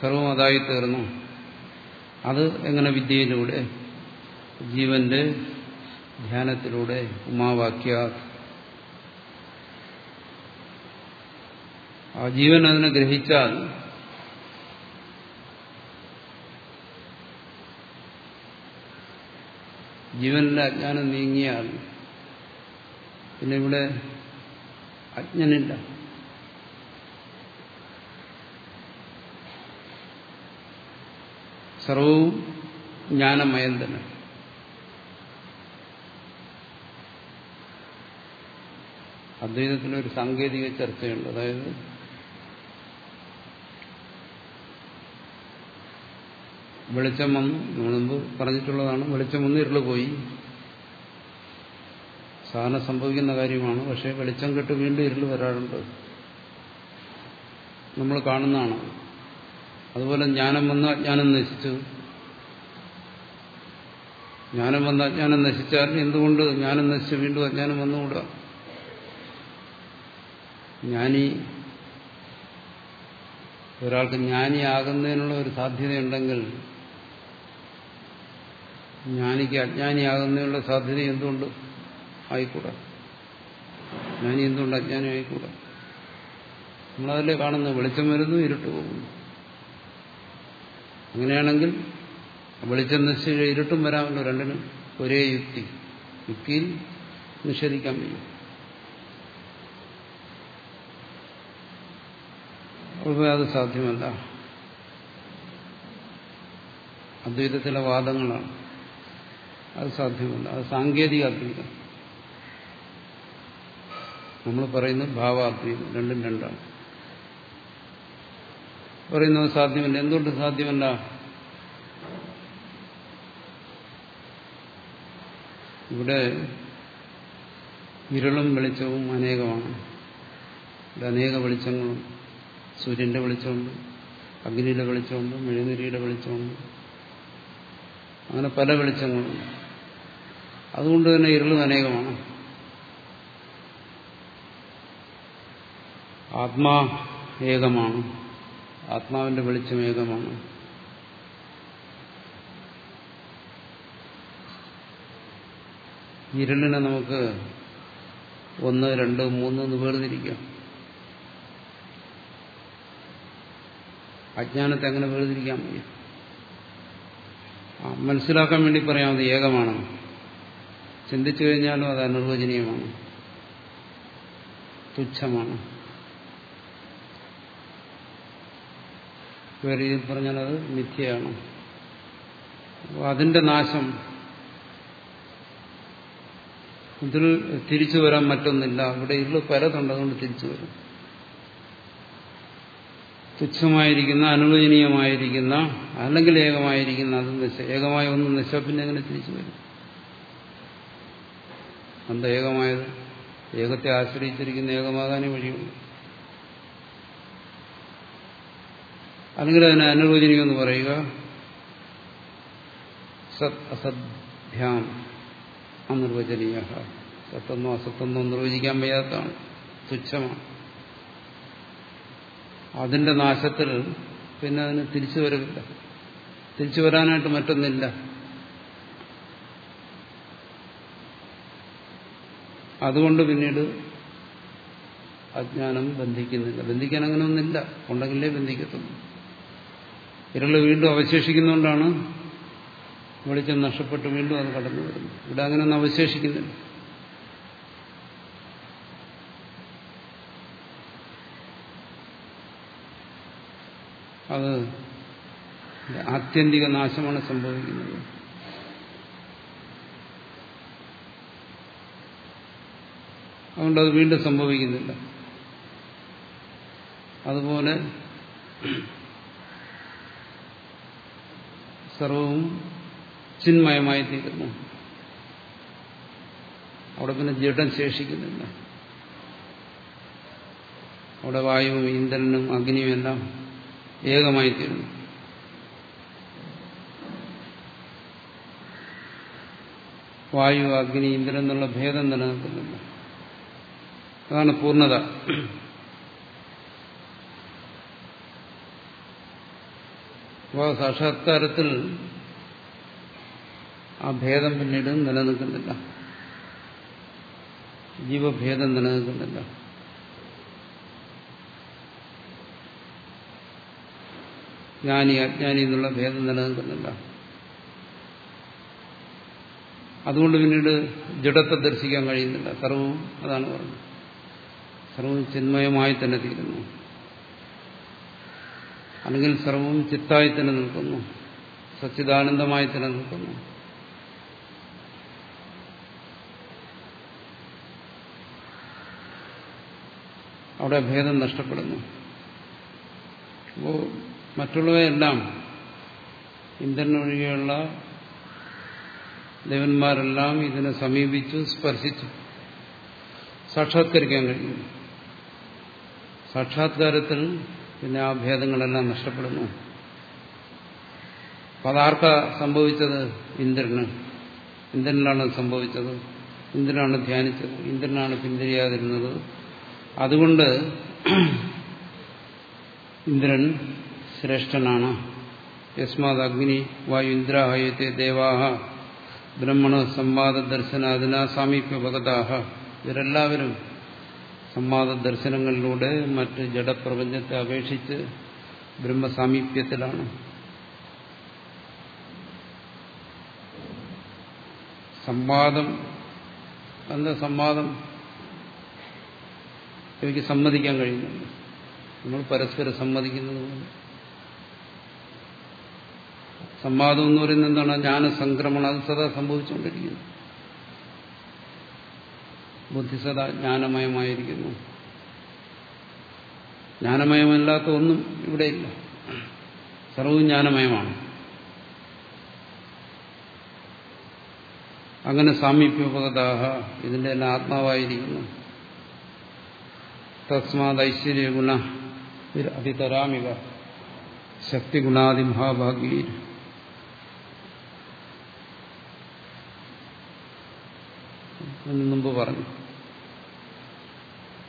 സർവം അതായി തീർന്നു അത് എങ്ങനെ വിദ്യയിലൂടെ? ജീവന്റെ ധ്യാനത്തിലൂടെ ഉമാവാക്യ. ആ ജീവൻ അതിനെ ഗ്രഹിച്ചാൽ ജീവനിലെ അജ്ഞാനം നീങ്ങിയാൽ പിന്നെ ഇവിടെ അജ്ഞനില്ല. സർവവും ജ്ഞാനമയം തന്നെ. അദ്വൈതത്തിലൊരു സാങ്കേതിക ചർച്ചയുണ്ട്. അതായത് വെളിച്ചം വന്നു. നമ്മൾ മുമ്പ് പറഞ്ഞിട്ടുള്ളതാണ്? വെളിച്ചം വന്ന് ഇരുൾ പോയി. സാധനം സംഭവിക്കുന്ന കാര്യമാണ്. പക്ഷെ വെളിച്ചം കെട്ട് വീണ്ടും ഇരുൾ വരാറുണ്ട്. നമ്മൾ കാണുന്നതാണ്. അതുപോലെ ജ്ഞാനം വന്ന അജ്ഞാനം നശിച്ചു. ജ്ഞാനം വന്ന അജ്ഞാനം നശിച്ചാൽ എന്തുകൊണ്ട് ജ്ഞാനം നശിച്ച് വീണ്ടും അജ്ഞാനം വന്നുകൂടാ? ജ്ഞാനി ഒരാൾക്ക് ജ്ഞാനിയാകുന്നതിനുള്ള ഒരു സാധ്യതയുണ്ടെങ്കിൽ ജ്ഞാനിക്ക് അജ്ഞാനിയാകുന്നതിനുള്ള സാധ്യത എന്തുകൊണ്ട് ആയിക്കൂടാ? ജ്ഞാനി എന്തുകൊണ്ട് അജ്ഞാനി ആയിക്കൂടാ നമ്മളതിലേ കാണുന്നു വെളിച്ചം വരുന്നു ഇരുട്ട് പോകുന്നു. അങ്ങനെയാണെങ്കിൽ വെളിച്ചം നശിച്ച് ഇരുട്ടും വരാമല്ലോ രണ്ടിനും ഒരേ യുക്തി. യുക്തിയിൽ നിഷേധിക്കാൻ കഴിയും. അത് സാധ്യമല്ല. അദ്വൈതത്തിലെ വാദങ്ങളാണ്. അത് സാധ്യമല്ല. അത് സാങ്കേതിക അദ്വൈതം നമ്മൾ പറയുന്നത് ഭാവാദ്വൈതം രണ്ടും രണ്ടാണ്. പറയുന്നത് സാധ്യമല്ല. എന്തുകൊണ്ട് സാധ്യമല്ല? ഇവിടെ ഇരുളും വെളിച്ചവും അനേകമാണ്. ഇവിടെ അനേക വെളിച്ചങ്ങളും. സൂര്യന്റെ വെളിച്ചമുണ്ട് അഗ്നിയുടെ വെളിച്ചമുണ്ട് മെഴുകുതിരിയുടെ വെളിച്ചമുണ്ട്. അങ്ങനെ പല വെളിച്ചങ്ങളുണ്ട് അതുകൊണ്ട് തന്നെ ഇരുളും അനേകമാണ്. ആത്മാ ഏകമാണ്. ആത്മാവിന്റെ വെളിച്ചം ഏകമാണ്. ഇരുളിനെ നമുക്ക് ഒന്ന് രണ്ട് മൂന്ന് എന്ന് വേർതിരിക്കാം. അജ്ഞാനത്തെ അങ്ങനെ വേർതിരിക്കാൻ വയ്യ മനസ്സിലാക്കാൻ വേണ്ടി പറയാം അത് ഏകമാണ്. ചിന്തിച്ചു കഴിഞ്ഞാലും അത് അനിർവചനീയമാണ് തുച്ഛമാണ്. വേറെ രീതിയിൽ പറഞ്ഞാൽ അത് മിഥ്യയാണ്. അതിന്റെ നാശം ഇതിൽ തിരിച്ചു വരാൻ മറ്റൊന്നില്ല. ഇവിടെ ഇതിൽ പലതുണ്ട് അതുകൊണ്ട് തിരിച്ചു വരും. തുച്ഛമായിരിക്കുന്ന അനുവചനീയമായിരിക്കുന്ന അല്ലെങ്കിൽ ഏകമായിരിക്കുന്ന അത് നശ ഏകമായ ഒന്നും നശ പിന്നെ എങ്ങനെ തിരിച്ചു വരും? എന്താ ഏകമായത്? ഏകത്തെ ആശ്രയിച്ചിരിക്കുന്ന ഏകമാകാനേ വഴിയുള്ളൂ. അല്ലെങ്കിൽ അതിനെ അനുവചനീയമെന്ന് പറയുക. സത് അസഭ്യാം അനിർവചനീയ സത്തെന്നോ അസത്തെന്നോ നിർവചിക്കാൻ വയ്യാത്തതാണ്. തുച്ഛമാണ്. അതിന്റെ നാശത്തിൽ പിന്നെ അതിന് തിരിച്ചു വരവില്ല. തിരിച്ചു വരാനായിട്ട് മറ്റൊന്നില്ല. അതുകൊണ്ട് പിന്നീട് അജ്ഞാനം ബന്ധിക്കുന്നില്ല. ബന്ധിക്കാൻ അങ്ങനെ ഒന്നില്ല. ഉണ്ടെങ്കിലേ ബന്ധിക്കത്തുള്ളൂ. ഇരുൾ വീണ്ടും അവശേഷിക്കുന്നതുകൊണ്ടാണ് വെളിച്ചം നഷ്ടപ്പെട്ട് വീണ്ടും അത് കടന്നു വരുന്നത്. ഇവിടെ അങ്ങനെ ഒന്നും അവശേഷിക്കുന്നില്ല. അത് ആത്യന്തിക നാശമാണ് സംഭവിക്കുന്നത്. അതുകൊണ്ട് അത് വീണ്ടും സംഭവിക്കുന്നില്ല. അതുപോലെ സർവവും ചിന്മയമായി തീരുന്നു അവിടെ പിന്നെ ജഡം ശേഷിക്കുന്നില്ല. അവിടെ വായുവും ഇന്ധനും അഗ്നിയും എല്ലാം ഏകമായി തീരുന്നു വായു അഗ്നി ഇന്ദ്രൻ എന്നുള്ള ഭേദം നിലനിൽക്കുന്നില്ല. അതാണ് പൂർണത. അപ്പോൾ സാക്ഷാത്കാരത്തിൽ ആ ഭേദം പിന്നീട് നിലനിൽക്കുന്നില്ല. ജീവഭേദം നിലനിൽക്കുന്നില്ല. ജ്ഞാനി അജ്ഞാനി എന്നുള്ള ഭേദം നിലനിൽക്കുന്നില്ല. അതുകൊണ്ട് പിന്നീട് ജഡത്തെ ദർശിക്കാൻ കഴിയുന്നില്ല. സർവവും അതാണ് പറഞ്ഞത്. സർവവും ചിന്മയമായി തന്നെ തീരുന്നു. അല്ലെങ്കിൽ സർവവും ചിത്തായി തന്നെ നിൽക്കുന്നു. സച്ചിദാനന്ദമായി തന്നെ നിൽക്കുന്നു. അവിടെ ഭേദം നഷ്ടപ്പെടുന്നു. അപ്പോൾ മറ്റുള്ളവയെല്ലാം ഇന്ദ്രനൊഴികെയുള്ള ദേവന്മാരെല്ലാം ഇതിനെ സമീപിച്ചു സ്പർശിച്ചു സാക്ഷാത്കരിക്കാൻ കഴിയും സാക്ഷാത്കാരത്തിൽ പിന്നെ ആ ഭേദങ്ങളെല്ലാം നഷ്ടപ്പെടുന്നു. പദാർത്ഥ സംഭവിച്ചത് ഇന്ദ്രന്. ഇന്ദ്രനിലാണ് സംഭവിച്ചത്. ഇന്ദ്രനാണ് ധ്യാനിച്ചത്. ഇന്ദ്രനാണ് പിന്തിരിയാതിരുന്നത്. അതുകൊണ്ട് ഇന്ദ്രൻ ശ്രേഷ്ഠനാണ്. യസ്മാത് അഗ്നി വായു ഇന്ദ്രാഹയത്തെ ദേവാഹ. ബ്രഹ്മണ സംവാദ ദർശന അതിനാ സാമീപ്യഭഗതാഹ ഇവരെല്ലാവരും സംവാദ ദർശനങ്ങളിലൂടെ മറ്റ് ജഡപ്രപഞ്ചത്തെ അപേക്ഷിച്ച് ബ്രഹ്മസാമീപ്യത്തിലാണ്. സംവാദം എന്താ സംവാദം എനിക്ക് സമ്മതിക്കാൻ കഴിയുന്നുണ്ട്. നമ്മൾ പരസ്പരം സമ്മതിക്കുന്നത് സംവാദം എന്ന് പറയുന്നത് എന്താണ്? ജ്ഞാനസംക്രമണം. അത് സദാ സംഭവിച്ചുകൊണ്ടിരിക്കുന്നു. ബുദ്ധി സദാ ജ്ഞാനമയമായിരിക്കുന്നു. ജ്ഞാനമയമല്ലാത്ത ഒന്നും ഇവിടെയില്ല സർവവും ജ്ഞാനമയമാണ്. അങ്ങനെ സാമീപ്യോപകതാഹ ഇതിന്റെ എല്ലാം ആത്മാവായിരിക്കുന്നു. തസ്മാത് ഐശ്വര്യഗുണ അതിതരാമിക ശക്തിഗുണാതി ശക്തിഗുണാദി മഹാഭാഗ്യ മുമ്പ് പറഞ്ഞു.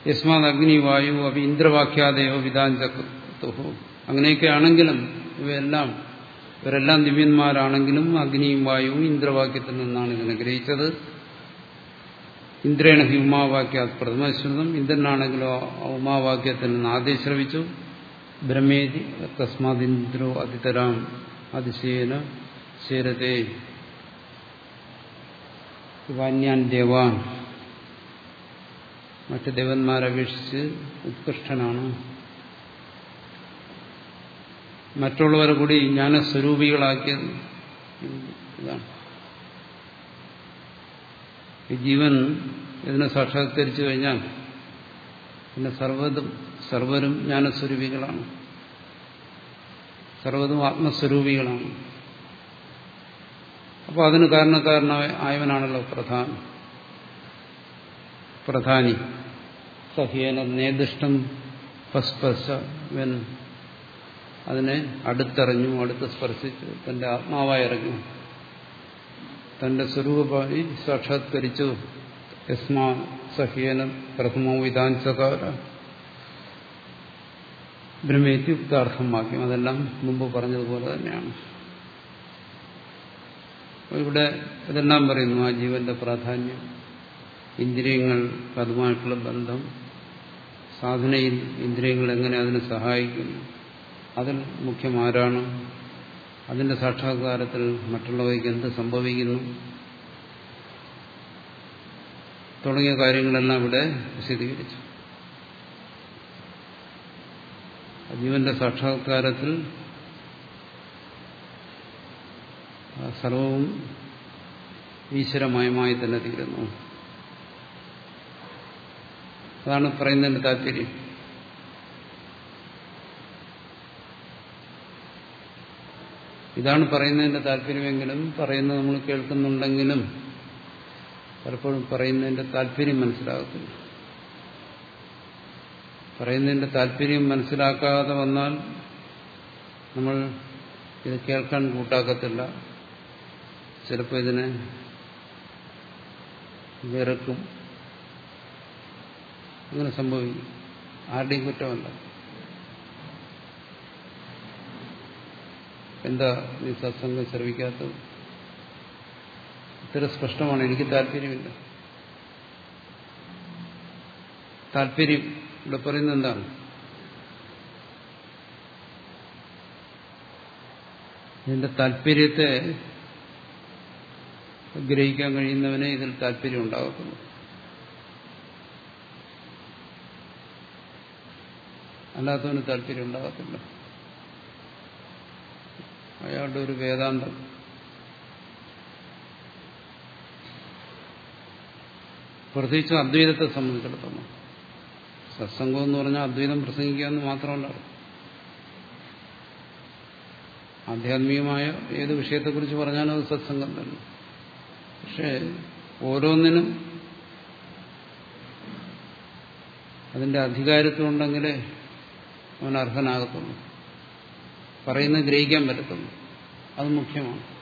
യസ്മാത് അഗ്നി വായു അഭി ഇന്ദ്രവാഖ്യാതയോ വിധാഞ്ചത്തുഹു അങ്ങനെയൊക്കെ ആണെങ്കിലും ഇവയെല്ലാം ഇവരെല്ലാം ദിവ്യന്മാരാണെങ്കിലും അഗ്നിയും വായുവും ഇന്ദ്രവാക്യത്തിൽ നിന്നാണ് ഇതിനെ ഗ്രഹിച്ചത്. ഇന്ദ്രേണ ഹി ഉമാവാക്യാത് പ്രഥമശ്രുതം. ഇന്ദ്രനാണെങ്കിലോ ഉമാവാക്യത്തിൽ നിന്ന് ആദ്യം ശ്രവിച്ചു. ബ്രഹ്മേതി തസ്മാതിന്ദ്രോ അതിതരാം അതിശയന ശേരത്തെ വാന്യാൻ ദേവാൻ. മറ്റ് ദേവന്മാരെ അപേക്ഷിച്ച് ഉത്കൃഷ്ടനാണ്. മറ്റുള്ളവരെ കൂടി ജ്ഞാനസ്വരൂപികളാക്കിയത് ഇതാണ്. ഈ ജീവൻ ഇതിനെ സാക്ഷാത്കരിച്ചു കഴിഞ്ഞാൽ പിന്നെ സർവതും സർവരും ജ്ഞാനസ്വരൂപികളാണ്. സർവതും ആത്മസ്വരൂപികളാണ്. അപ്പോൾ അതിന് കാരണക്കാരനായ ആയവനാണല്ലോ പ്രധാൻ പ്രധാനി. സഹ്യേന നേദിഷ്ടം അതിനെ അടുത്തറിഞ്ഞു അടുത്ത് സ്പർശിച്ചു തന്റെ ആത്മാവായി ഇറങ്ങി. തന്റെ സ്വരൂപമായി സാക്ഷാത്കരിച്ചു. യസ്മാ സഹ്യേന പ്രഥമോ വിധാൻസകാര ബ്രഹ്മേത്യുക്താർത്ഥമാക്കും അതെല്ലാം മുമ്പ് പറഞ്ഞതുപോലെ തന്നെയാണ്. ഇവിടെ ഇതെല്ലാം പറയുന്നു ആ ജീവന്റെ പ്രാധാന്യം ഇന്ദ്രിയങ്ങൾ അതുമായിട്ടുള്ള ബന്ധം സാധനയിൽ ഇന്ദ്രിയങ്ങൾ എങ്ങനെ അതിനെ സഹായിക്കുന്നു അതിൽ മുഖ്യം ആരാണ് അതിന്റെ സാക്ഷാത്കാരത്തിൽ മറ്റുള്ളവയ്ക്ക് എന്ത് സംഭവിക്കുന്നു തുടങ്ങിയ കാര്യങ്ങളെല്ലാം ഇവിടെ വിശദീകരിച്ചു. ജീവന്റെ സാക്ഷാത്കാരത്തിൽ സർവവും ഈശ്വരമയമായി തന്നെ തീരുന്നു അതാണ് പറയുന്നതിന്റെ താല്പര്യം. ഇതാണ് പറയുന്നതിന്റെ താല്പര്യമെങ്കിലും പറയുന്നത് നമ്മൾ കേൾക്കുന്നുണ്ടെങ്കിലും പലപ്പോഴും പറയുന്നതിന്റെ താല്പര്യം മനസ്സിലാകത്തില്ല. പറയുന്നതിന്റെ താല്പര്യം മനസ്സിലാക്കാതെ വന്നാൽ നമ്മൾ ഇത് കേൾക്കാൻ കൂട്ടാക്കത്തില്ല. ചിലപ്പോൾ ഇതിനെ വെറുക്കും. അങ്ങനെ സംഭവിക്കും. ആരുടെയും കുറ്റമല്ല. എന്താ നീ സത്സംഗം ശ്രവിക്കാത്തത്? ഇത്ര സ്പഷ്ടമാണ്. എനിക്ക് താല്പര്യമില്ല. താല്പര്യം ഇവിടെ പറയുന്നത് എന്താണ്? നിന്റെ താല്പര്യത്തെ ഗ്രഹിക്കാൻ കഴിയുന്നവനെ ഇതിൽ താല്പര്യം ഉണ്ടാകത്തുള്ളൂ. അല്ലാത്തവന് താല്പര്യം ഉണ്ടാകത്തില്ല. അയാളുടെ ഒരു വേദാന്തം. പ്രത്യേകിച്ചും അദ്വൈതത്തെ സംബന്ധിച്ചിടത്തോളം. സത്സംഗം എന്ന് പറഞ്ഞാൽ അദ്വൈതം പ്രസംഗിക്കുക എന്ന് മാത്രമല്ല. ആധ്യാത്മികമായ ഏത് വിഷയത്തെക്കുറിച്ച് പറഞ്ഞാലും അത് സത്സംഗം തന്നെ. പക്ഷേ ഓരോന്നിനും അതിന്റെ അധികാരത്വം ഉണ്ടെങ്കിലേ അവൻ അർഹനാകത്തുള്ളൂ. പറയുന്ന ഗ്രഹിക്കാൻ പറ്റത്തുള്ളൂ. അത് മുഖ്യമാണ്.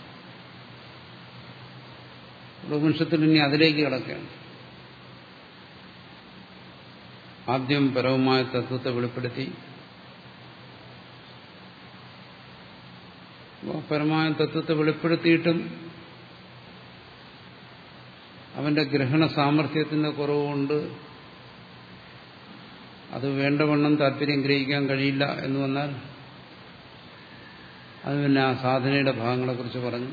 ഉപനിഷത്തിൽ ഇനി അതിലേക്ക് കിടക്കുകയാണ്. ആദ്യം പരവുമായ തത്വത്തെ വെളിപ്പെടുത്തി. പരമായ തത്വത്തെ വെളിപ്പെടുത്തിയിട്ടും അവന്റെ ഗ്രഹണ സാമർഥ്യത്തിന്റെ കുറവുകൊണ്ട് അത് വേണ്ടവണ്ണം താല്പര്യം ഗ്രഹിക്കാൻ കഴിയില്ല എന്ന് വന്നാൽ അത് പിന്നെ ആ സാധനയുടെ ഭാഗങ്ങളെക്കുറിച്ച് പറഞ്ഞു.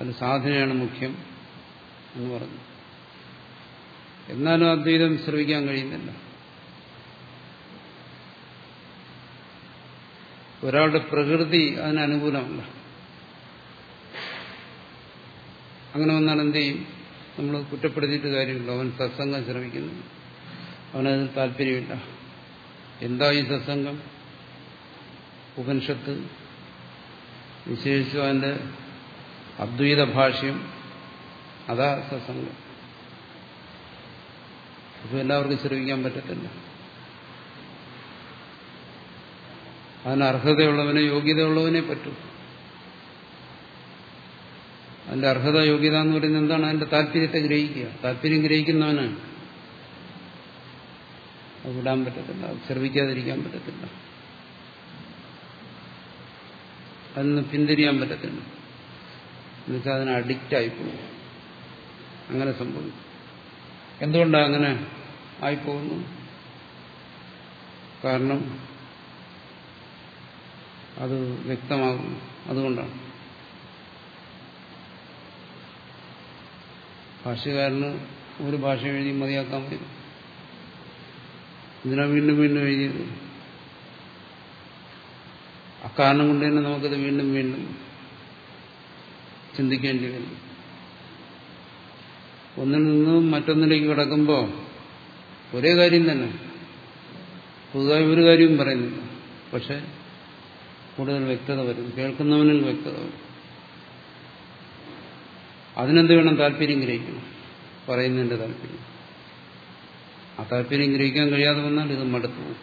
അത് സാധനയാണ് മുഖ്യം എന്ന് പറഞ്ഞു. എന്നാലും അദ്വൈതം ശ്രവിക്കാൻ കഴിയുന്നില്ല. ഒരാളുടെ പ്രകൃതി അതിന് അങ്ങനെ വന്നാൽ എന്ത് ചെയ്യും? നമ്മൾ കുറ്റപ്പെടുത്തിയിട്ട് കാര്യമില്ല. അവൻ സത്സംഗം ശ്രമിക്കുന്നു. അവനതിൽ താല്പര്യമില്ല. എന്താ ഈ സത്സംഗം? ഉപനിഷത്ത് വിശേഷിച്ചു അതിന്റെ അദ്വൈത ഭാഷ്യം. അതാ സത്സംഗം. അപ്പൊ എല്ലാവർക്കും ശ്രമിക്കാൻ പറ്റത്തില്ല. അതിന് അർഹതയുള്ളവനെ യോഗ്യതയുള്ളവനെ പറ്റൂ. അതിന്റെ അർഹത യോഗ്യത എന്ന് പറയുന്നത് എന്താണ്? അതിന്റെ താല്പര്യത്തെ ഗ്രഹിക്കുക. താല്പര്യം ഗ്രഹിക്കുന്നവന് അത് വിടാൻ പറ്റത്തില്ല അത് ശ്രമിക്കാതിരിക്കാൻ പറ്റത്തില്ല. അതിന് പിന്തിരിയാൻ പറ്റത്തില്ല. എന്നുവെച്ചാൽ അതിന് അഡിക്റ്റ് പോകും അങ്ങനെ സംഭവിക്കും. എന്തുകൊണ്ടാണ് അങ്ങനെ ആയിപ്പോകുന്നു? കാരണം അത് വ്യക്തമാകുന്നു. അതുകൊണ്ടാണ്. ഭാഷകാരന് ഒരു ഭാഷ എഴുതി മതിയാക്കാൻ മതി ഇതിനാ വീണ്ടും വീണ്ടും എഴുതിയത്? അക്കാരണം കൊണ്ട് തന്നെ നമുക്കത് വീണ്ടും വീണ്ടും ചിന്തിക്കേണ്ടി വരും. ഒന്നിൽ നിന്നും മറ്റൊന്നിലേക്ക് കിടക്കുമ്പോൾ ഒരേ കാര്യം തന്നെ. പുതുതായി ഒരു കാര്യവും പറയുന്നില്ല. പക്ഷെ കൂടുതൽ വ്യക്തത വരും. കേൾക്കുന്നവനിൽ വ്യക്തത വരും. അതിനെന്ത് വേണം താല്പര്യം ഗ്രഹിക്കണം പറയുന്നതിന്റെ താല്പര്യം. ആ താല്പര്യം ഗ്രഹിക്കാൻ കഴിയാതെ വന്നാൽ ഇത് മടുത്തു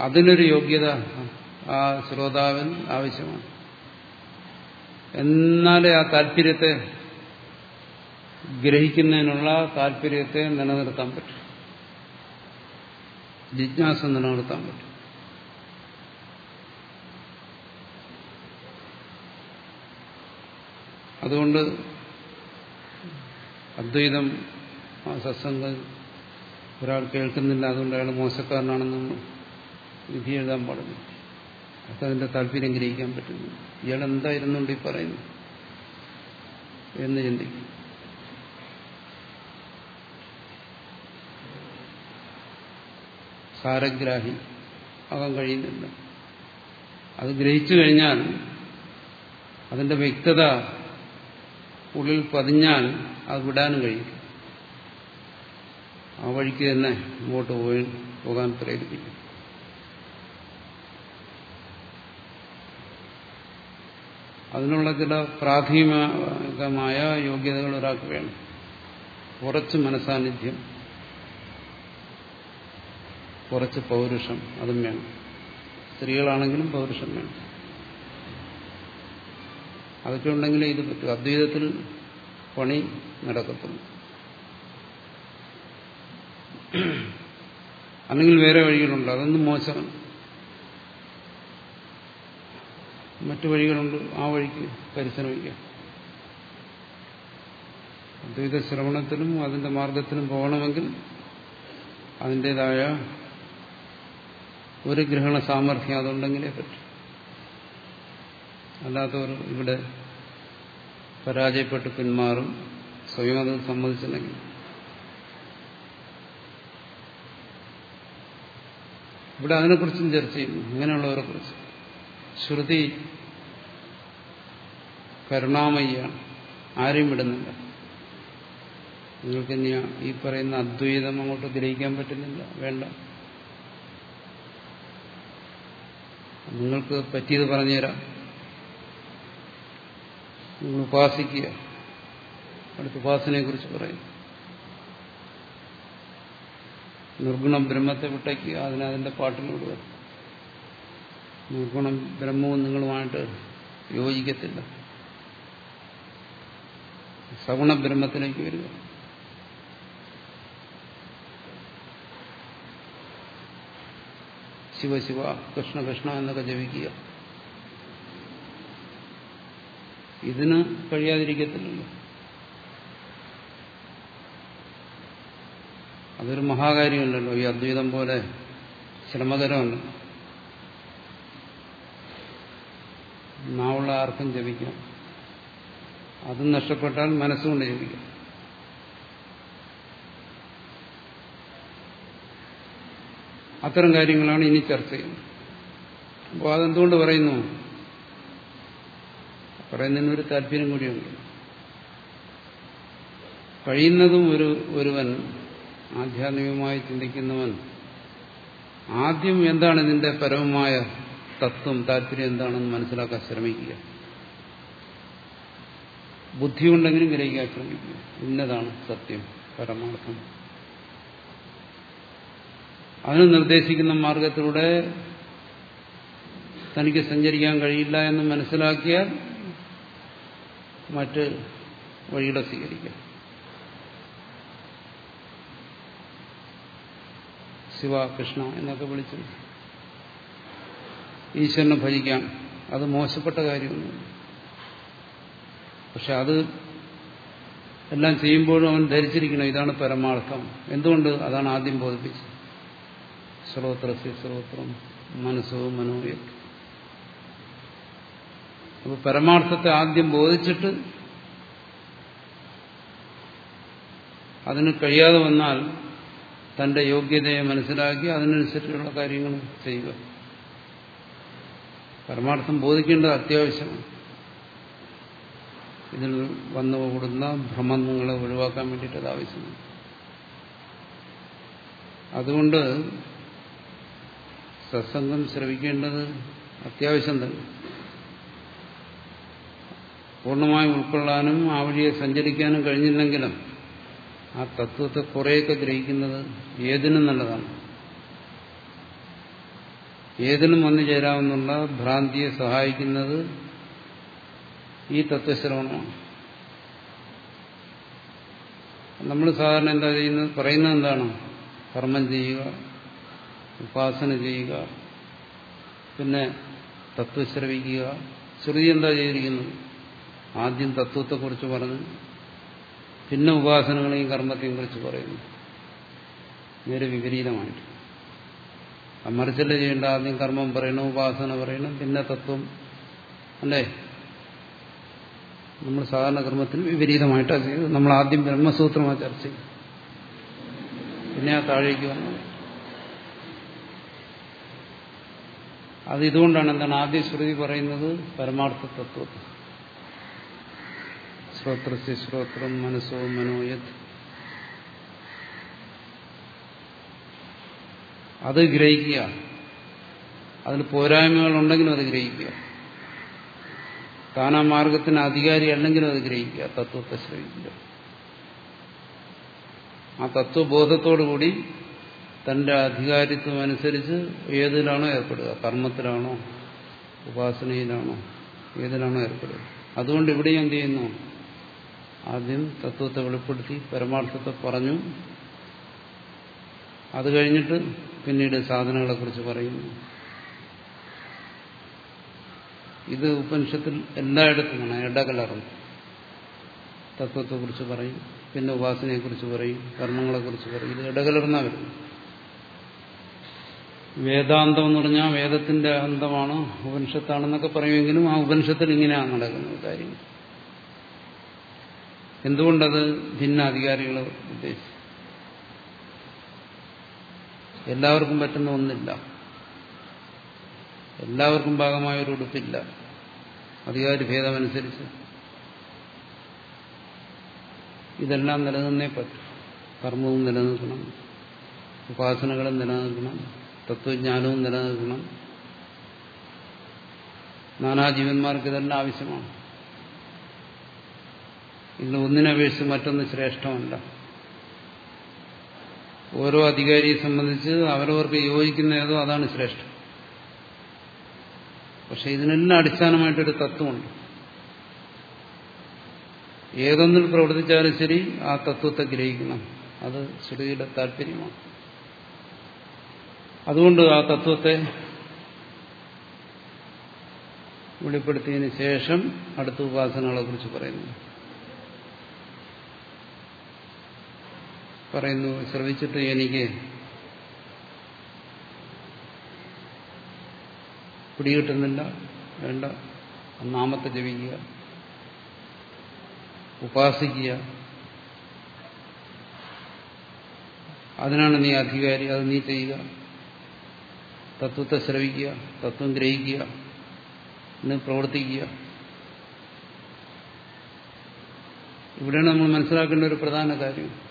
അതിനൊരു യോഗ്യത ആ ശ്രോതാവിന് ആവശ്യമാണ്. എന്നാലേ ആ താല്പര്യത്തെ ഗ്രഹിക്കുന്നതിനുള്ള താല്പര്യത്തെ നിലനിർത്താൻ പറ്റും. ജിജ്ഞാസ നിലനിർത്താൻ പറ്റും. അതുകൊണ്ട് അദ്വൈതം ആ സത്സംഗം ഒരാൾ കേൾക്കുന്നില്ല അതുകൊണ്ട് അയാൾ മോശക്കാരനാണെന്ന് വിധി എഴുതാൻ പാടില്ല. അത് അതിന്റെ താല്പര്യം ഗ്രഹിക്കാൻ പറ്റുന്നു. ഇയാൾ എന്തായിരുന്നുണ്ട് ഈ പറയുന്നു? എന്ന് ചിന്തിക്കും. സാരഗ്രാഹി. ആകാൻ കഴിയുന്നില്ല. അത് ഗ്രഹിച്ചു കഴിഞ്ഞാൽ അതിന്റെ വ്യക്തത ഉള്ളിൽ പതിഞ്ഞാൽ അത് വിടാനും കഴിയും. ആ വഴിക്ക് തന്നെ മുമ്പോട്ട് പോയി പോകാൻ പ്രേരിപ്പിക്കും. അതിനുള്ള ചില പ്രാഥമികമായ യോഗ്യതകൾ ഒരാൾക്ക് വേണം. കുറച്ച് മനസാന്നിധ്യം കുറച്ച് പൗരുഷം അതും വേണം. സ്ത്രീകളാണെങ്കിലും പൗരുഷം വേണം. അതൊക്കെ ഉണ്ടെങ്കിലേ ഇത് പറ്റും. അദ്വൈതത്തിൽ പണി നടക്കത്തുള്ളൂ. അല്ലെങ്കിൽ വേറെ വഴികളുണ്ട്. അതൊന്നും മോശമാണ് മറ്റു വഴികളുണ്ട്. ആ വഴിക്ക് പരിശ്രമിക്കാം. അദ്വൈത ശ്രവണത്തിനും അതിന്റെ മാർഗത്തിനും പോകണമെങ്കിൽ അതിന്റെതായ ഒരു ഗ്രഹണ സാമർഥ്യം അതുണ്ടെങ്കിലേ പറ്റും. അല്ലാത്തവർ ഇവിടെ പരാജയപ്പെട്ട് പിന്മാറും. സ്വയം അത് സമ്മതിച്ചില്ലെങ്കിൽ. ഇവിടെ അതിനെക്കുറിച്ചും ചർച്ച ചെയ്യുന്നു. ഇങ്ങനെയുള്ളവരെ കുറിച്ച് ശ്രുതി കരുണാമയ്യാണ്. ആരെയും വിടുന്നില്ല. നിങ്ങൾക്ക് ഇനി ഈ പറയുന്ന അദ്വൈതം അങ്ങോട്ട് ഗ്രഹിക്കാൻ പറ്റുന്നില്ല. വേണ്ട. നിങ്ങൾക്ക് പറ്റിയത് പറഞ്ഞുതരാം. ഉപാസിക്കുക. അടുത്ത ഉപാസനയെ കുറിച്ച് പറയും. നിർഗുണം ബ്രഹ്മത്തെ വിട്ടയ്ക്കുക അതിനതിന്റെ പാട്ടിലൂടെ. നിർഗുണം ബ്രഹ്മവും നിങ്ങളുമായിട്ട് യോജിക്കത്തില്ല. സഗുണ ബ്രഹ്മത്തിലേക്ക് വരിക. ശിവശിവ കൃഷ്ണ കൃഷ്ണ എന്നൊക്കെ ജപിക്കുക. ഇതിന് കഴിയാതിരിക്കത്തില്ലല്ലോ. അതൊരു മഹാകാര്യമല്ലല്ലോ ഈ അദ്വൈതം പോലെ ശ്രമകരമല്ല. നാവുള്ള ആർക്കും ജപിക്കാം. അതും നഷ്ടപ്പെട്ടാൽ മനസ്സുകൊണ്ട് ജപിക്കാം. അത്തരം കാര്യങ്ങളാണ് ഇനി ചർച്ച ചെയ്യുന്നത്. അപ്പോൾ അതെന്തുകൊണ്ട് പറയുന്നു? പറയുന്നതിനൊരു താല്പര്യം കൂടിയുണ്ട്. കഴിയുന്നതും ഒരു ഒരുവൻ ആധ്യാത്മികമായി ചിന്തിക്കുന്നവൻ ആദ്യം എന്താണ് ഇതിന്റെ പരമമായ തത്വം താല്പര്യം എന്താണെന്ന് മനസ്സിലാക്കാൻ ശ്രമിക്കുക. ബുദ്ധി ഉണ്ടെങ്കിലും ഗ്രഹിക്കാൻ ശ്രമിക്കുക. ഇന്നതാണ് സത്യം പരമാർത്ഥം. അതിന് നിർദ്ദേശിക്കുന്ന മാർഗത്തിലൂടെ തനിക്ക് സഞ്ചരിക്കാൻ കഴിയില്ല എന്ന് മനസ്സിലാക്കിയാൽ മറ്റ് വഴികളെ സ്വീകരിക്കാം. ശിവ കൃഷ്ണ എന്നൊക്കെ വിളിച്ചു ഈശ്വരനെ ഭജിക്കാം. അത് മോശപ്പെട്ട കാര്യമൊന്നും പക്ഷെ അത് എല്ലാം ചെയ്യുമ്പോഴും അവൻ ധരിച്ചിരിക്കണം. ഇതാണ് പരമാർത്ഥം. എന്തുകൊണ്ട്? അതാണ് ആദ്യം ബോധിപ്പിച്ചത്. ശ്രോത്രസ്യ ശ്രോത്രം മനസ്സോ മനോയ അപ്പൊ പരമാർത്ഥത്തെ ആദ്യം ബോധിച്ചിട്ട് അതിന് കഴിയാതെ വന്നാൽ തന്റെ യോഗ്യതയെ മനസ്സിലാക്കി അതിനനുസരിച്ചുള്ള കാര്യങ്ങൾ ചെയ്യുക. പരമാർത്ഥം ബോധിക്കേണ്ടത് അത്യാവശ്യമാണ്. ഇതിൽ വന്നു കൂടുന്ന ഭ്രമങ്ങളെ ഒഴിവാക്കാൻ വേണ്ടിയിട്ട് അത് ആവശ്യമാണ്. അതുകൊണ്ട് സത്സംഗം ശ്രവിക്കേണ്ടത് അത്യാവശ്യം തന്നെ. പൂർണമായി ഉൾക്കൊള്ളാനും ആ വഴിയെ സഞ്ചരിക്കാനും കഴിഞ്ഞില്ലെങ്കിലും ആ തത്വത്തെ കുറേയൊക്കെ ഗ്രഹിക്കുന്നത് ഏതിനും നല്ലതാണ്. ഏതിനും വന്നു ചേരാവുന്നുള്ള ഭ്രാന്തിയെ സഹായിക്കുന്നത് ഈ തത്വശ്രവണമാണ്. നമ്മൾ സാധാരണ എന്താ ചെയ്യുന്നത്? പറയുന്നത് എന്താണ്? കർമ്മം ചെയ്യുക ഉപാസന ചെയ്യുക പിന്നെ തത്വശ്രവിക്കുക. ശ്രുതി എന്താ ചെയ്തിരിക്കുന്നത്? ആദ്യം തത്വത്തെക്കുറിച്ച് പറഞ്ഞു. പിന്നെ ഉപാസനകളെയും കർമ്മത്തെയും കുറിച്ച് പറയുന്നു. നേരെ വിപരീതമായിട്ട്. മറിച്ചല്ല ചെയ്യേണ്ട ആദ്യം കർമ്മം പറയണം ഉപാസന പറയണം പിന്നെ തത്വം. അല്ലേ? നമ്മൾ സാധാരണ കർമ്മത്തിന് വിപരീതമായിട്ടാണ് ചെയ്തത് നമ്മൾ ആദ്യം ബ്രഹ്മസൂത്രമാണ് ചർച്ച ചെയ്യും പിന്നെ ആ താഴേക്ക് വന്നു. അത് ഇതുകൊണ്ടാണ് എന്താണ് ആദ്യ ശ്രുതി പറയുന്നത് പരമാർത്ഥ തത്വത്തെ ശ്രോത്രസ്യ ശ്രോത്രം മനസ്സോ മനോയത് അത് ഗ്രഹിക്കുക. അതിൽ പോരായ്മകളുണ്ടെങ്കിലും അത് ഗ്രഹിക്കുക. താനാ മാർഗത്തിന് അധികാരി അല്ലെങ്കിലും അത് ഗ്രഹിക്കുക. തത്വത്തെ ശ്രമിക്കുക ആ തത്വബോധത്തോടുകൂടി തന്റെ അധികാരിത്വം അനുസരിച്ച് ഏതിലാണോ ഏർപ്പെടുക. കർമ്മത്തിലാണോ ഉപാസനയിലാണോ ഏതിലാണോ ഏർപ്പെടുക. അതുകൊണ്ട് ഇവിടെ എന്ത് ചെയ്യുന്നു? ആദ്യം തത്വത്തെ വെളിപ്പെടുത്തി പരമാർത്ഥത്തെ പറഞ്ഞു. അത് കഴിഞ്ഞിട്ട് പിന്നീട് സാധനങ്ങളെക്കുറിച്ച് പറയുന്നു. ഇത് ഉപനിഷത്തിൽ എല്ലായിടത്തുമാണ് ഇടകലർന്നു. തത്വത്തെക്കുറിച്ച് പറയും പിന്നെ ഉപാസനയെക്കുറിച്ച് പറയും കർമ്മങ്ങളെക്കുറിച്ച് പറയും. ഇത് ഇടകലർന്നാ വരും വേദാന്തം എന്ന് പറഞ്ഞാൽ വേദത്തിന്റെ അന്തമാണ് ഉപനിഷത്താണെന്നൊക്കെ പറയുമെങ്കിലും ആ ഉപനിഷത്തിൽ ഇങ്ങനെയാണ് നടക്കുന്നത് കാര്യങ്ങൾ. എന്തുകൊണ്ടത് ഭിന്ന അധികാരികൾ ഉദ്ദേശിച്ചു എല്ലാവർക്കും പറ്റുന്ന ഒന്നില്ല. എല്ലാവർക്കും ഭാഗമായ ഒരു ഉടുപ്പില്ല. അധികാരി ഭേദമനുസരിച്ച്. ഇതെല്ലാം നിലനിന്നേ പറ്റും. കർമ്മവും നിലനിൽക്കണം. ഉപാസനകളും നിലനിൽക്കണം. തത്വജ്ഞാനവും നിലനിൽക്കണം. നാനാജീവന്മാർക്ക് ഇതെല്ലാം ആവശ്യമാണ്. ഇതിൽ ഒന്നിനപേക്ഷിച്ച് മറ്റൊന്ന് ശ്രേഷ്ഠമല്ല. ഓരോ അധികാരിയെ സംബന്ധിച്ച് അവരവർക്ക് യോജിക്കുന്ന ഏതോ അതാണ് ശ്രേഷ്ഠം. പക്ഷെ ഇതിനെല്ലാം അടിസ്ഥാനമായിട്ടൊരു തത്വമുണ്ട്. ഏതൊന്നിൽ പ്രവർത്തിച്ചാലും ശരി ആ തത്വത്തെ ഗ്രഹിക്കണം. അത് ശ്രുതിയുടെ താല്പര്യമാണ്. അതുകൊണ്ട് ആ തത്വത്തെ വെളിപ്പെടുത്തിയതിന് ശേഷം അടുത്ത ഉപാസനകളെ കുറിച്ച് പറയുന്നു. പറയുന്നു ശ്രവിച്ചിട്ട് എനിക്ക് പിടികിട്ടുന്നില്ല വേണ്ട. നാമത്തെ ജപിക്കുക ഉപാസിക്കുക. അതിനാണ് നീ അധികാരി അത് നീ ചെയ്യുക. തത്വത്തെ ശ്രവിക്കുക തത്വം ഗ്രഹിക്കുക എന്ന് പ്രവർത്തിക്കുക. ഇവിടെയാണ് നമ്മൾ മനസ്സിലാക്കേണ്ട ഒരു പ്രധാന കാര്യം.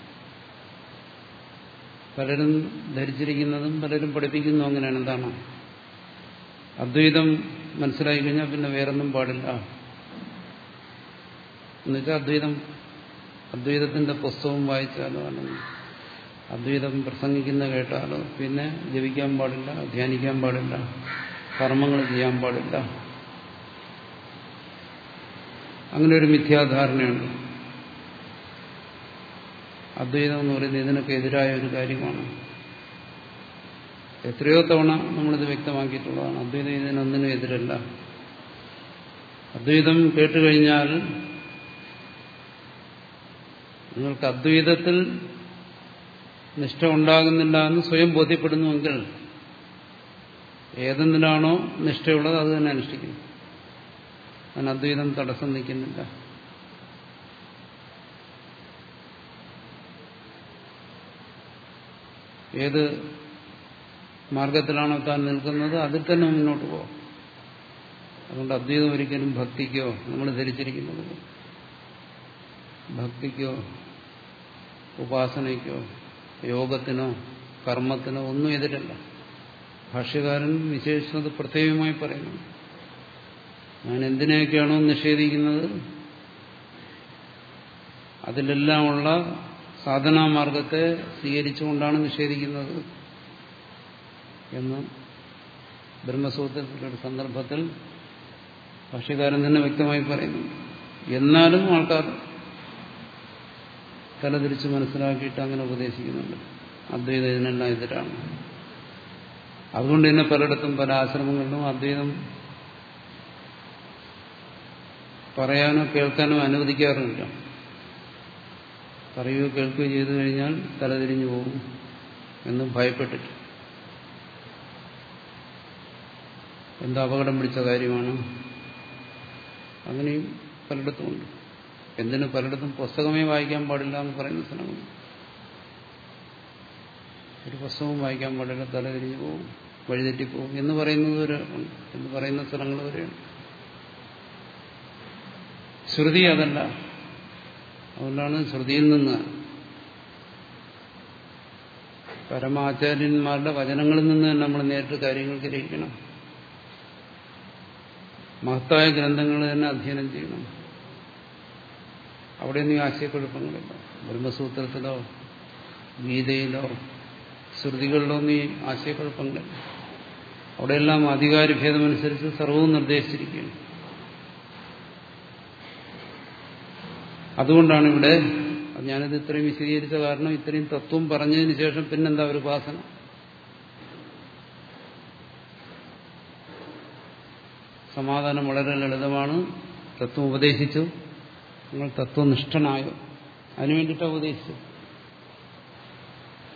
പലരും ധരിച്ചിരിക്കുന്നതും പലരും പഠിപ്പിക്കുന്നു അങ്ങനെയാണ്. എന്താണ്? അദ്വൈതം മനസ്സിലായി കഴിഞ്ഞാൽ പിന്നെ വേറൊന്നും പാടില്ല. എന്നുവെച്ചാൽ അദ്വൈതം അദ്വൈതത്തിന്റെ പുസ്തകം വായിച്ചാലോ അല്ലെങ്കിൽ അദ്വൈതം പ്രസംഗിക്കുന്ന കേട്ടാലോ പിന്നെ ജപിക്കാൻ പാടില്ല ധ്യാനിക്കാൻ പാടില്ല കർമ്മങ്ങൾ ചെയ്യാൻ പാടില്ല. അങ്ങനെ ഒരു മിഥ്യാധാരണയുണ്ട്. അദ്വൈതം എന്ന് പറയുന്നത് ഇതിനൊക്കെ എതിരായ ഒരു കാര്യമാണ്. എത്രയോ തവണ നമ്മളിത് വ്യക്തമാക്കിയിട്ടുള്ളതാണ്. അദ്വൈതം ഇതിനൊന്നിനും എതിരല്ല. അദ്വൈതം കേട്ടുകഴിഞ്ഞാൽ നിങ്ങൾക്ക് അദ്വൈതത്തിൽ നിഷ്ഠ ഉണ്ടാകുന്നില്ല എന്ന് സ്വയം ബോധ്യപ്പെടുന്നുവെങ്കിൽ ഏതെന്തിനാണോ നിഷ്ഠയുള്ളത് അത് തന്നെ അനുഷ്ഠിക്കുന്നു. അതിന് അദ്വൈതം തടസ്സം നിൽക്കുന്നില്ല. ഏത് മാർഗത്തിലാണോ താൻ നിൽക്കുന്നത് അതിൽ തന്നെ മുന്നോട്ട് പോകാം അതുകൊണ്ട് അദ്വൈതം ഒരിക്കലും ഭക്തിക്കോ നമ്മൾ ധരിച്ചിരിക്കുന്നത് ഭക്തിക്കോ ഉപാസനയ്ക്കോ യോഗത്തിനോ കർമ്മത്തിനോ ഒന്നും എതിരല്ല. ഭാഷ്യകാരൻ വിശേഷിച്ചത് പ്രത്യേകമായി പറയുന്നു. ഞാൻ എന്തിനെയൊക്കെയാണോ നിഷേധിക്കുന്നത്? അതിലെല്ലാമുള്ള സാധനാമാർഗത്തെ സ്വീകരിച്ചുകൊണ്ടാണ് നിഷേധിക്കുന്നത് എന്ന് ബ്രഹ്മസൂത്രത്തിലൊരു സന്ദർഭത്തിൽ ഭക്ഷ്യകാരൻ തന്നെ വ്യക്തമായി പറയുന്നു എന്നാലും ആൾക്കാർ തലതിരിച്ച് മനസ്സിലാക്കിയിട്ട് അങ്ങനെ ഉപദേശിക്കുന്നുണ്ട്. അദ്വൈതം ഇതിനെല്ലാം എതിരാണ്. അതുകൊണ്ട് തന്നെ പലയിടത്തും പല ആശ്രമങ്ങളിലും അദ്വൈതം പറയാനോ കേൾക്കാനോ അനുവദിക്കാറുമില്ല. പറയുകയോ കേൾക്കുകയോ ചെയ്തു കഴിഞ്ഞാൽ തലതിരിഞ്ഞു പോകും എന്ന് ഭയപ്പെട്ടിട്ട്. എന്ത് അപകടം പിടിച്ച കാര്യമാണ്. അങ്ങനെയും പലയിടത്തും ഉണ്ട്. എന്തിനു പലയിടത്തും പുസ്തകമേ വായിക്കാൻ പാടില്ല എന്ന് പറയുന്ന സ്ഥലങ്ങൾ ഒരു പുസ്തകവും വായിക്കാൻ പാടില്ല തലതിരിഞ്ഞു പോകും വഴിതെറ്റിപ്പോകും എന്ന് പറയുന്നത് ഉണ്ട്. എന്ന് പറയുന്ന സ്ഥലങ്ങൾ വരെയുണ്ട്. ശ്രുതി അതല്ല. അതുകൊണ്ടാണ് ശ്രുതിയിൽ നിന്ന് പരമാചാര്യന്മാരുടെ വചനങ്ങളിൽ നിന്ന് തന്നെ നമ്മൾ നേരിട്ട് കാര്യങ്ങൾ ഗ്രഹിക്കണം മഹത്തായ ഗ്രന്ഥങ്ങൾ തന്നെ അധ്യയനം ചെയ്യണം. അവിടെയൊന്നും ആശയക്കുഴപ്പങ്ങളില്ല. ബ്രഹ്മസൂത്രത്തിലോ ഗീതയിലോ ശ്രുതികളിലോ ഒന്നും ഈ ആശയക്കുഴപ്പങ്ങളില്ല. അവിടെയെല്ലാം അധികാരഭേദമനുസരിച്ച് സർവവും നിർദ്ദേശിച്ചിരിക്കുകയാണ്. അതുകൊണ്ടാണ് ഇവിടെ ഞാനിത് ഇത്രയും വിശദീകരിച്ച കാരണം ഇത്രയും തത്വം പറഞ്ഞതിന് ശേഷം പിന്നെന്താ ഒരു ഉപാസന? സമാധാനം വളരെ ലളിതമാണ്. തത്വം ഉപദേശിച്ചു. നിങ്ങൾ തത്വനിഷ്ഠനായോ അതിനു വേണ്ടിയിട്ടാണ് ഉപദേശിച്ചു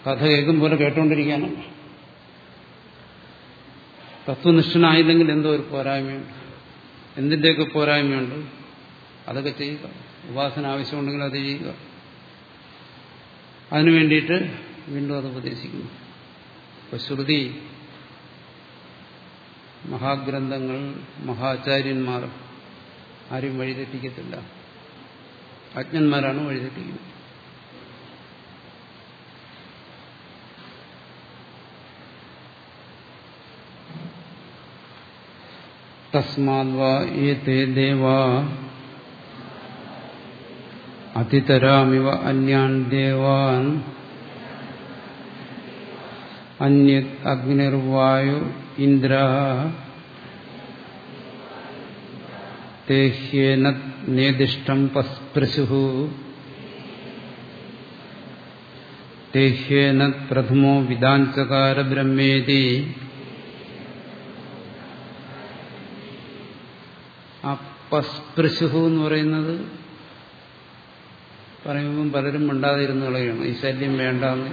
കഥ കേൾക്കും പോലെ കേട്ടോണ്ടിരിക്കാനല്ല തത്വനിഷ്ഠനായില്ലെങ്കിൽ എന്തോ ഒരു പോരായ്മയുണ്ട്. എന്തിന്റെയൊക്കെ പോരായ്മയുണ്ട്? അതൊക്കെ ചെയ്യുക. ഉപാസന ആവശ്യമുണ്ടെങ്കിൽ അത് ചെയ്യുക. അതിനു വേണ്ടിയിട്ട് വീണ്ടും അത് ഉപദേശിക്കുന്നു. ഇപ്പൊ ശ്രുതി മഹാഗ്രന്ഥങ്ങൾ മഹാചാര്യന്മാർ ആരും വഴിതെറ്റിക്കത്തില്ല. അജ്ഞന്മാരാണ് വഴിതെറ്റിക്കുന്നത്. തസ്മാദ്വാ ഏതേ ദേവാ അതിതരാമിവ അന്യാൻ ദേവാൻ അന്യ അഗ്നിർവായു ഇന്ദ്ര തേഹ്യേന നേദിഷ്ടം തേഹ്യേന പ്രഥമോ വിദാഞ്ചകാര ബ്രഹ്മേതി ആ പസ്പൃശു എന്ന് പറയുന്നത് പറയുമ്പം പലരും മിണ്ടാതിരുന്നു കളയാണ് ഈ ശല്യം വേണ്ടെന്ന്.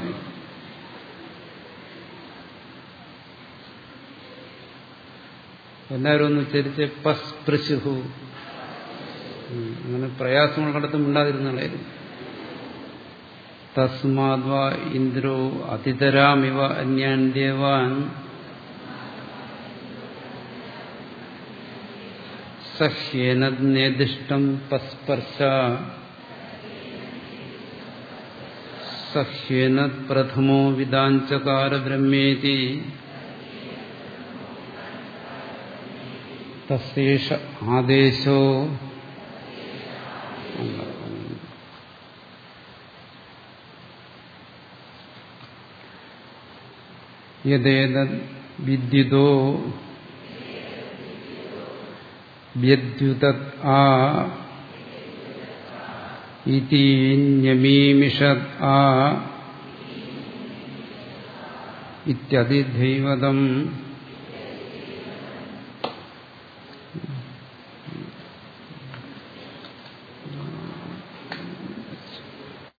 എല്ലാവരും ഒന്ന് ഉച്ചരിച്ച് പസ്പൃശുഹു അങ്ങനെ പ്രയാസമുള്ളിടത്ത് മിണ്ടാതിരുന്നു കളയരുത്. തസ്മാദ്വാ ഇന്ദ്രോ അതിതരാമിവ അന്യാൻ ദേവാൻ. സഹ്യേനദിഷ്ടം പസ്പർശ. സഹ്യേന പ്രഥമോ വിദാഞ്ചകാര ബ്രഹ്മേതി തശേഷ ആദേശോ യദേത വിദ്യുതോ വ്യദ്യുത ആ ഇതീന്യമീമിഷത് ആ ഇത്യതിദൈവതം